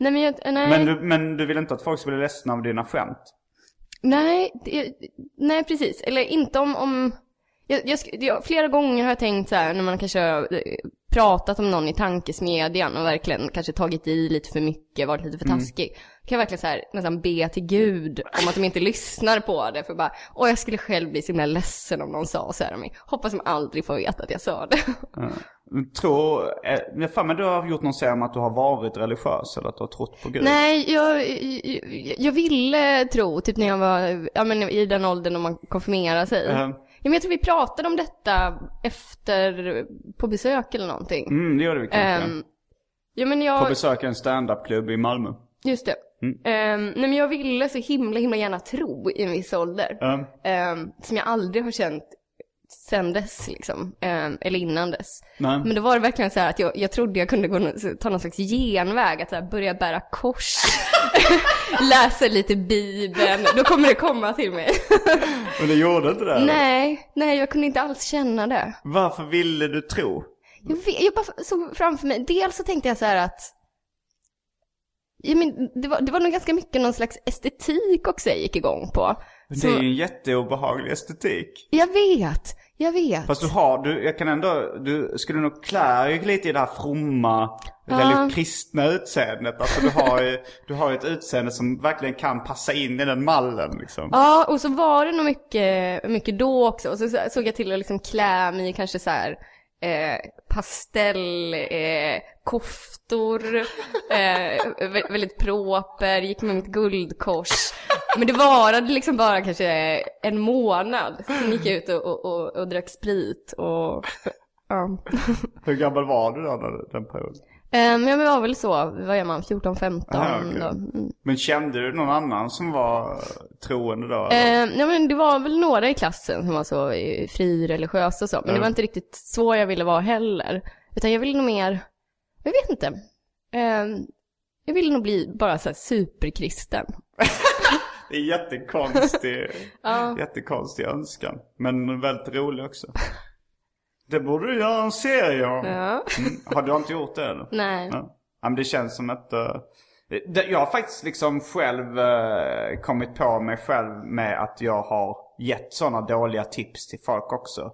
Nej men jag, nej. men, du, men du vill inte att folk ska bli ledsna av dina skämt? Nej, det, nej precis. Eller inte om, om jag, jag, jag, flera gånger har jag tänkt så här när man kanske har eh, pratat om någon i tankesmedjan och verkligen kanske tagit i lite för mycket, varit lite för taskig. Kan jag verkligen så här nästan be till gud om att de inte lyssnar på det för bara, åh jag skulle själv bli så himla ledsen om någon sa så här om mig. Hoppas de aldrig får veta att jag sa det. Tror, eh, jag för mig du har gjort någon serie om att du har varit religiös eller att du har trott på Gud. Nej, jag, jag, jag ville tro, typ när jag var ja, men i den åldern när man konfirmerar sig. Eh, men jag tror vi pratade om detta efter, på besök eller någonting. Mm, det gjorde vi kanske. Ehm, ja men På jag, besök i en standup-klubb i Malmö. just det. Ehm, nej men jag ville så himla himla gärna tro i en viss ålder. Mm. Ehm, som jag aldrig har känt sen dess liksom. Ehm, eller innan dess. Nej. Men då var det verkligen så här att jag, jag trodde jag kunde gå, ta någon slags genväg, att så här, börja bära kors, läsa lite bibeln, då kommer det komma till mig. Men det gjorde inte det? eller? nej, nej jag kunde inte alls känna det. Varför ville du tro? Jag, vet, jag bara såg framför mig, dels så tänkte jag så här att Ja, men det, var, det var nog ganska mycket någon slags estetik också jag gick igång på. Det är ju en jätteobehaglig estetik. Jag vet, jag vet. Fast du har, du, jag kan ändå, du skulle nog klä dig lite i det här fromma, väldigt kristna utseendet. Alltså du har ju, du har ett utseende som verkligen kan passa in i den mallen liksom. Ja, och så var det nog mycket, mycket då också. Och så såg jag till att liksom klä mig kanske så här eh, pastell, eh, koftor, eh, väldigt proper, gick med mitt guldkors. Men det varade liksom bara kanske en månad. Sen gick jag ut och, och, och, och drack sprit och ja. Hur gammal var du då den perioden? Eh, Men jag var väl så, vad är man, 14, 15 Aha, okej. då. Mm. Men kände du någon annan som var troende då? Eh, ja, men det var väl några i klassen som var så eh, frireligiösa och så, men det var inte riktigt så jag ville vara heller. Utan jag ville nog mer, jag vet inte. Eh, jag ville nog bli bara så superkristen. Det är jättekonstig, Ja. jättekonstig önskan. Men väldigt rolig också. Det borde du göra en serie om. Ja. Mm. Har du inte gjort det eller? Nej. Ja. Men det känns som att... det, jag har faktiskt liksom själv eh, kommit på mig själv med att jag har gett sådana dåliga tips till folk också.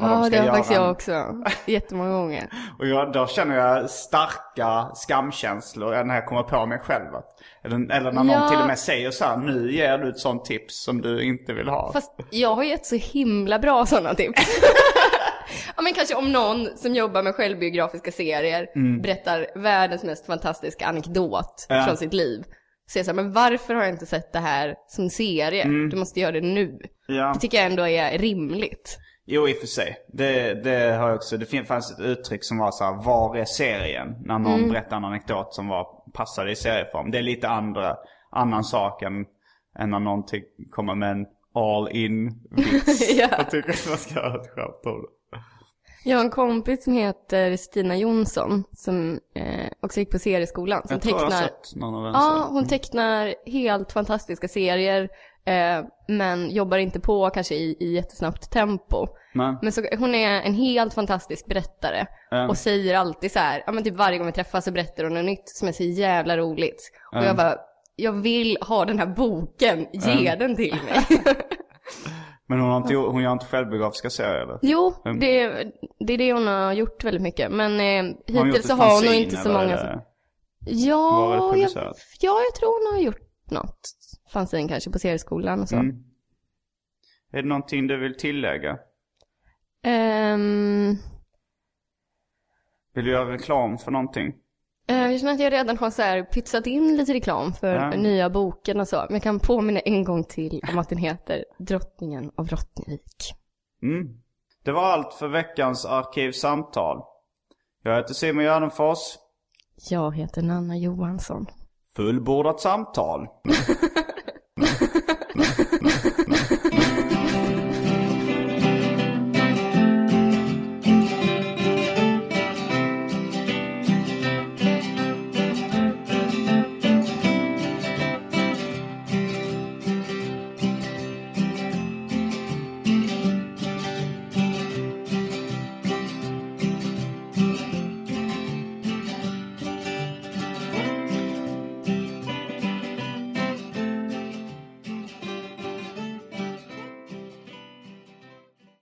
Ja, det har göra. faktiskt jag också. Jättemånga gånger. Och jag, då känner jag starka skamkänslor när jag kommer på mig själv. Att, eller, eller när någon Ja. till och med säger så här, nu ger du ett sånt tips som du inte vill ha. Fast jag har gett så himla bra sådana tips. ja men kanske om någon som jobbar med självbiografiska serier berättar världens mest fantastiska anekdot Ja. från sitt liv. Så jag säger, men varför har jag inte sett det här som serie? Du måste göra det nu. Ja. Det tycker jag ändå är rimligt. Jo, i och för sig. Det, det har jag också. Det fanns ett uttryck som var så här, var är serien? När någon Mm. berättar en anekdot som var, passade i serieform. Det är lite andra, annan sak än, än när någon kommer med en all in vits. Ja. Jag tycker att man ska ha ett skämt om det. Jag har en kompis som heter Stina Jonsson som eh, också gick på serieskolan. Som Jag tror jag har tecknar sett någon av den. Ja, hon tecknar helt fantastiska serier. Eh, men jobbar inte på kanske i, i jättesnabbt tempo. Men, Men så, hon är en helt fantastisk berättare. Ja. Och säger alltid så här, ja men typ varje gång vi träffas så berättar hon något nytt som är så jävla roligt. Och jag bara, jag vill ha den här boken, ge den till mig. men hon, har inte, hon gör inte självbiografiska serier eller? jo, det, det är det hon har gjort väldigt mycket. Men eh, Har hon hittills så ett har hon nog inte så många är som... Ja, jag, ja, jag tror hon har gjort något. Fanzine kanske på serieskolan och så. Mm. Är det någonting du vill tillägga? Ehm, Vill du göra reklam för någonting? Eh, jag känner att jag redan har så här pytsat in lite reklam för Ja. nya boken och så. Men jag kan påminna en gång till om att den heter Drottningen av Rottnevik. Mm. Det var allt för veckans Arkivsamtal. Jag heter Simon Gärdenfors. Jag heter Nanna Johansson. Fullbordat samtal.